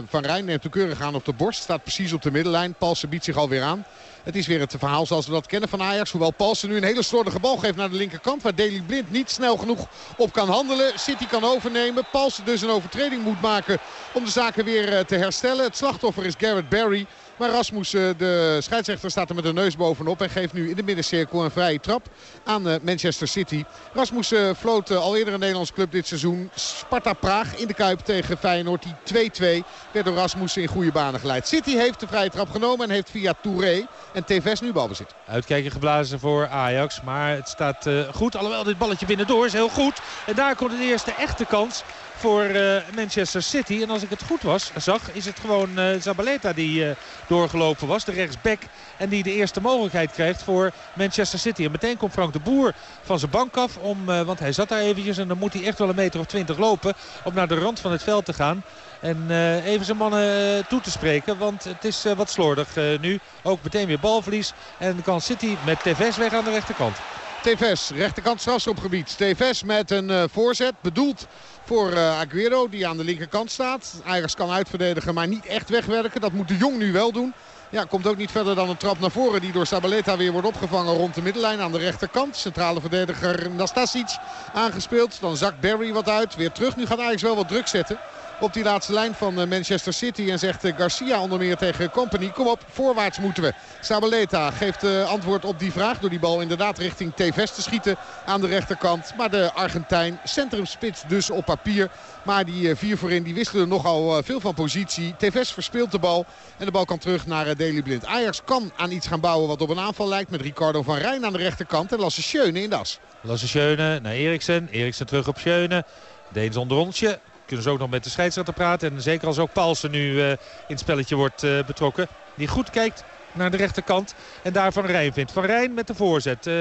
Van Rijn neemt de keurig aan op de borst. Staat precies op de middenlijn. Paulsen biedt zich alweer aan. Het is weer het verhaal zoals we dat kennen van Ajax. Hoewel Paulsen nu een hele slordige bal geeft naar de linkerkant. Waar Deli Blind niet snel genoeg op kan handelen. City kan overnemen. Paulsen dus een overtreding moet maken om de zaken weer te herstellen. Het slachtoffer is Garrett Barry. Maar Rasmus, de scheidsrechter, staat er met de neus bovenop. En geeft nu in de middencirkel een vrije trap aan Manchester City. Rasmus floot al eerder een Nederlands club dit seizoen. Sparta Praag in de Kuip tegen Feyenoord. Die 2-2 werd door Rasmus in goede banen geleid. City heeft de vrije trap genomen en heeft via Touré en TVS nu balbezit. Uitkijken geblazen voor Ajax. Maar het staat goed. Alhoewel dit balletje binnendoor is heel goed. En daar komt de eerste echte kans voor uh, Manchester City. En als ik het goed was, zag, is het gewoon uh, Zabaleta die uh, doorgelopen was. De rechtsback. En die de eerste mogelijkheid krijgt voor Manchester City. En meteen komt Frank de Boer van zijn bank af. Om, want hij zat daar eventjes. En dan moet hij echt wel een meter of twintig lopen. Om naar de rand van het veld te gaan. En even zijn mannen toe te spreken. Want het is wat slordig nu. Ook meteen weer balverlies. En kan City met Tevez weg aan de rechterkant. Tevez, rechterkant strafschopgebied. Tevez met een voorzet. Bedoeld voor uh, Aguero die aan de linkerkant staat. Ajax kan uitverdedigen maar niet echt wegwerken. Dat moet de Jong nu wel doen. Ja, komt ook niet verder dan een trap naar voren die door Sabaleta weer wordt opgevangen rond de middenlijn aan de rechterkant. Centrale verdediger Nastasic aangespeeld. Dan zakt Barry wat uit. Weer terug. Nu gaat Ajax wel wat druk zetten op die laatste lijn van eh, Manchester City. En zegt eh, Garcia onder meer tegen Company. Kom op, voorwaarts moeten we. Sabaleta geeft antwoord op die vraag. Door die bal inderdaad richting Tevez te schieten aan de rechterkant. Maar de Argentijn, centrumspits dus op papier. Maar die vier voorin die wisselen nogal veel van positie. Tevez verspeelt de bal. En de bal kan terug naar Deli Blind. Ajax kan aan iets gaan bouwen wat op een aanval lijkt. Met Ricardo van Rijn aan de rechterkant. En Lasse Schöne in das. Lasse Schöne naar Eriksen. Eriksen terug op Schöne. Deen zonder rondje kunnen ze ook nog met de scheidsrechter praten. En zeker als ook Paulsen nu uh, in het spelletje wordt uh, betrokken. Die goed kijkt naar de rechterkant. En daar Van Rijn vindt. Van Rijn met de voorzet. Uh,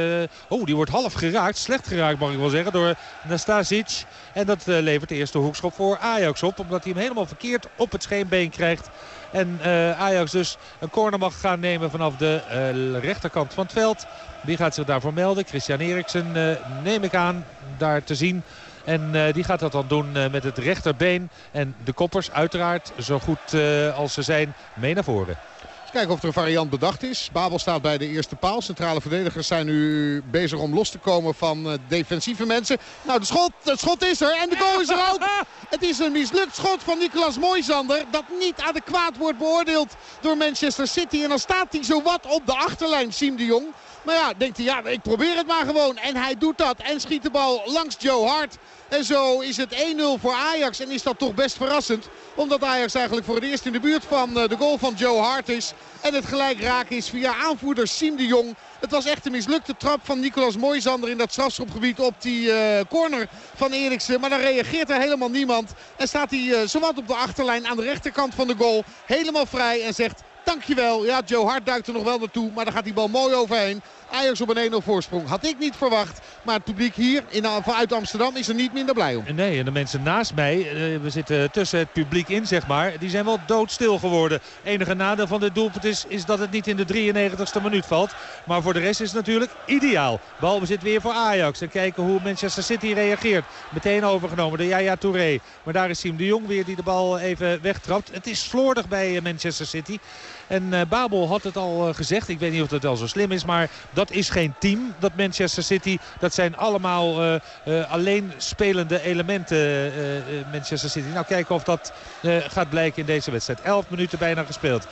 oh, die wordt half geraakt. Slecht geraakt mag ik wel zeggen. Door Nastasic. En dat uh, levert de eerste hoekschop voor Ajax op. Omdat hij hem helemaal verkeerd op het scheenbeen krijgt. En Ajax dus een corner mag gaan nemen vanaf de rechterkant van het veld. Wie gaat zich daarvoor melden? Christian Eriksen neem ik aan daar te zien. En die gaat dat dan doen met het rechterbeen. En de koppers uiteraard zo goed als ze zijn mee naar voren. Kijken of er een variant bedacht is. Babel staat bij de eerste paal. Centrale verdedigers zijn nu bezig om los te komen van defensieve mensen. Nou, de schot, het schot is er en de goal is er ook. Het is een mislukt schot van Nicolas Moisander. Dat niet adequaat wordt beoordeeld door Manchester City. En dan staat hij zo wat op de achterlijn, Siem de Jong. Maar ja, denkt hij, ja, ik probeer het maar gewoon. En hij doet dat en schiet de bal langs Joe Hart. En zo is het 1-0 voor Ajax. En is dat toch best verrassend. Omdat Ajax eigenlijk voor het eerst in de buurt van eh, de goal van Joe Hart is. En het gelijk raak is via aanvoerder Siem de Jong. Het was echt een mislukte trap van Nicolas Moisander in dat strafschopgebied op die uh, corner van Eriksen. Maar dan reageert er helemaal niemand. En staat hij uh, zowat op de achterlijn aan de rechterkant van de goal. Helemaal vrij en zegt dankjewel. Ja, Joe Hart duikt er nog wel naartoe. Maar dan gaat die bal mooi overheen. Ajax op een 1-0 voorsprong. Had ik niet verwacht. Maar het publiek hier in, vanuit Amsterdam is er niet minder blij om. Nee, en de mensen naast mij, eh, we zitten tussen het publiek in zeg maar. Die zijn wel doodstil geworden. Enige nadeel van dit doelpunt is, is dat het niet in de 93ste minuut valt. Maar voor de rest is het natuurlijk ideaal. Balbezit weer voor Ajax. En kijken hoe Manchester City reageert. Meteen overgenomen door Yaya Touré. Maar daar is Siem de Jong weer die de bal even wegtrapt. Het is slordig bij Manchester City. En uh, Babel had het al gezegd. Ik weet niet of het wel zo slim is. Maar dat is geen team, dat Manchester City. Dat zijn allemaal uh, alleen spelende elementen, Manchester City. Nou, kijken of dat gaat blijken in deze wedstrijd. 11 minuten bijna gespeeld. 1-0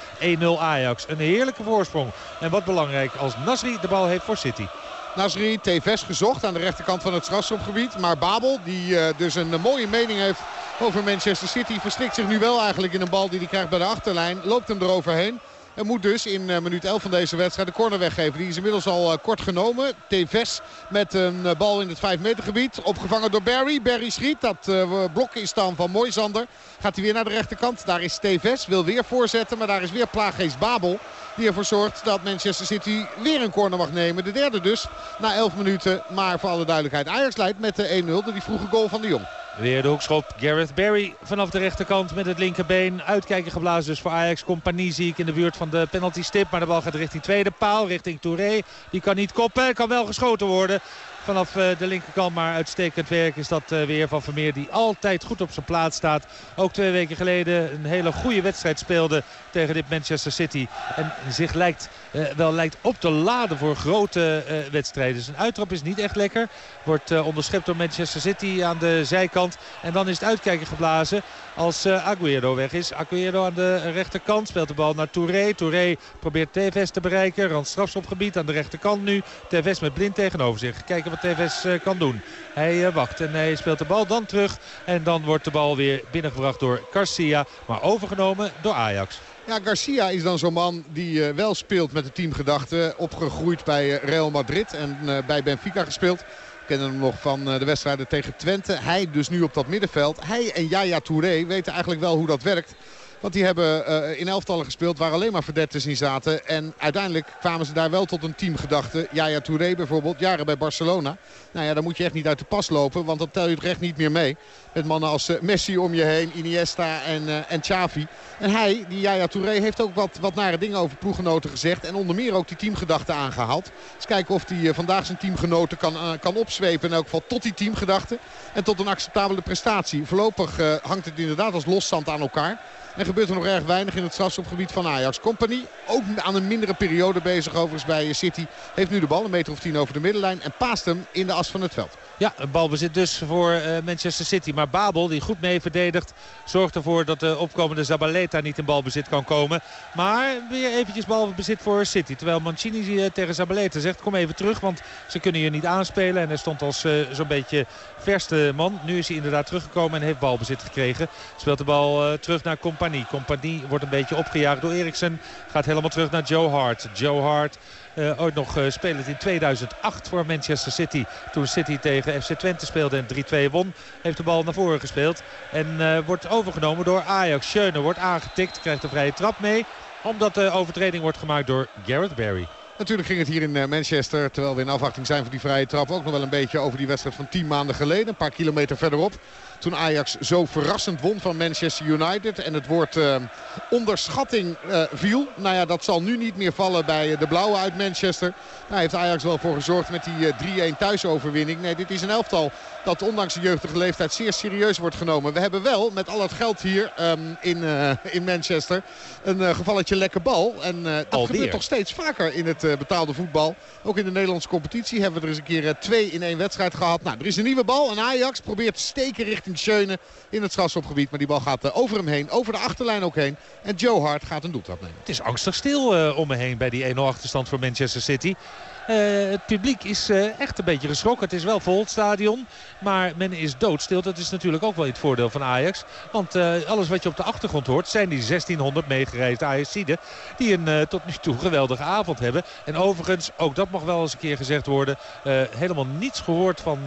Ajax. Een heerlijke voorsprong. En wat belangrijk als Nasri de bal heeft voor City. Nasri, Tevez gezocht aan de rechterkant van het strafschopgebied. Maar Babel, die dus een mooie mening heeft over Manchester City... verstrikt zich nu wel eigenlijk in een bal die hij krijgt bij de achterlijn. Loopt hem eroverheen. En moet dus in uh, minuut 11 van deze wedstrijd de corner weggeven. Die is inmiddels al uh, kort genomen. Tevez met een uh, bal in het 5 meter gebied. Opgevangen door Barry. Barry schiet. Dat blok is dan van Moisander. Gaat hij weer naar de rechterkant. Daar is Tevez. Wil weer voorzetten. Maar daar is weer Plaaggeest Babel. Die ervoor zorgt dat Manchester City weer een corner mag nemen. De derde dus na 11 minuten. Maar voor alle duidelijkheid Ajax leidt met de 1-0 door die vroege goal van de Jong. Weer de hoekschop. Gareth Barry vanaf de rechterkant met het linkerbeen. Uitkijken geblazen dus voor Ajax. Compagnie zie ik in de buurt van de penalty stip. Maar de bal gaat richting tweede paal. Richting Touré. Die kan niet koppen. Kan wel geschoten worden vanaf eh, de linkerkant. Maar uitstekend werk is dat eh, weer van Vermeer die altijd goed op zijn plaats staat. Ook twee weken geleden een hele goede wedstrijd speelde tegen dit Manchester City. En zich lijkt, uh, wel lijkt op te laden voor grote uh, wedstrijden. Zijn uittrap is niet echt lekker. Wordt uh, onderschept door Manchester City aan de zijkant. En dan is het uitkijken geblazen als Aguero weg is. Aguero aan de rechterkant speelt de bal naar Touré. Touré probeert Tevez te bereiken. Rand strafschopgebied aan de rechterkant nu. Tevez met blind tegenover zich. Kijken wat Tevez kan doen. Hij wacht en hij speelt de bal dan terug. En dan wordt de bal weer binnengebracht door Garcia. Maar overgenomen door Ajax. Ja, Garcia is dan zo'n man die uh, wel speelt met de teamgedachte. Opgegroeid bij uh, Real Madrid en uh, bij Benfica gespeeld. We kennen hem nog van de wedstrijden tegen Twente. Hij dus nu op dat middenveld. Hij en Yaya Touré weten eigenlijk wel hoe dat werkt. Want die hebben uh, in elftallen gespeeld waar alleen maar verdetters in zaten. En uiteindelijk kwamen ze daar wel tot een teamgedachte. Yaya Touré bijvoorbeeld, jaren bij Barcelona. Nou ja, dan moet je echt niet uit de pas lopen, want dan tel je het recht niet meer mee. Met mannen als uh, Messi om je heen, Iniesta en, uh, en Xavi. En hij, die Yaya Touré, heeft ook wat, wat nare dingen over ploeggenoten gezegd. En onder meer ook die teamgedachte aangehaald. Eens kijken of hij vandaag zijn teamgenoten kan, kan opzwepen. In elk geval tot die teamgedachte. En tot een acceptabele prestatie. Voorlopig hangt het inderdaad als loszand aan elkaar. En gebeurt er nog erg weinig in het strafschopgebied van Ajax. Compagnie ook aan een mindere periode bezig overigens bij City. Heeft nu de bal een meter of tien over de middenlijn. En paast hem in de as van het veld. Ja, een balbezit dus voor uh, Manchester City. Maar Babel, die goed mee verdedigt, zorgt ervoor dat de opkomende Zabaleta niet in balbezit kan komen. Maar weer eventjes balbezit voor City. Terwijl Mancini uh, tegen Zabaleta zegt, kom even terug, want ze kunnen je niet aanspelen. En hij stond als uh, zo'n beetje verste man. Nu is hij inderdaad teruggekomen en heeft balbezit gekregen. Speelt de bal terug naar Compagnie. Compagnie wordt een beetje opgejaagd door Eriksen. Gaat helemaal terug naar Joe Hart. Joe Hart uh, ooit nog uh, spelend in 2008 voor Manchester City. Toen City tegen FC Twente speelde en 3-2 won. Heeft de bal naar voren gespeeld. En uh, wordt overgenomen door Ajax. Schöne wordt aangetikt. Krijgt een vrije trap mee. Omdat de overtreding wordt gemaakt door Gareth Barry. Natuurlijk ging het hier in Manchester, terwijl we in afwachting zijn voor die vrije trap... ook nog wel een beetje over die wedstrijd van 10 maanden geleden. Een paar kilometer verderop. Toen Ajax zo verrassend won van Manchester United. En het woord uh, onderschatting uh, viel. Nou ja, dat zal nu niet meer vallen bij de blauwe uit Manchester. Daar heeft Ajax wel voor gezorgd met die 3-1 thuisoverwinning. Nee, dit is een elftal dat ondanks de jeugdige leeftijd zeer serieus wordt genomen. We hebben wel met al het geld hier um, in, in Manchester een gevalletje lekker bal. En dat Alweer. gebeurt toch steeds vaker in het betaalde voetbal. Ook in de Nederlandse competitie hebben we er eens een keer twee in één wedstrijd gehad. Nou, er is een nieuwe bal en Ajax probeert te steken richting Schöne in het strafschopgebied. Maar die bal gaat over hem heen, over de achterlijn ook heen. En Joe Hart gaat een doeltrap nemen. Het is angstig stil om me heen bij die 1-0 achterstand voor Manchester City. Uh, het publiek is uh, echt een beetje geschrokken. Het is wel vol het stadion. Maar men is doodstil. Dat is natuurlijk ook wel het voordeel van Ajax. Want uh, alles wat je op de achtergrond hoort zijn die 1600 meegereisde Ajaxiden. Die een tot nu toe geweldige avond hebben. En overigens, ook dat mag wel eens een keer gezegd worden. helemaal niets gehoord van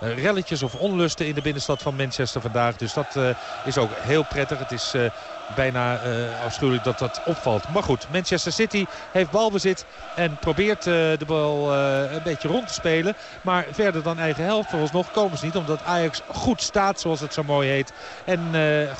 relletjes of onlusten in de binnenstad van Manchester vandaag. Dus dat is ook heel prettig. Het is bijna uh, afschuwelijk dat dat opvalt. Maar goed, Manchester City heeft balbezit en probeert uh, de bal uh, een beetje rond te spelen. Maar verder dan eigen helft volgens nog komen ze niet. Omdat Ajax goed staat, zoals het zo mooi heet. En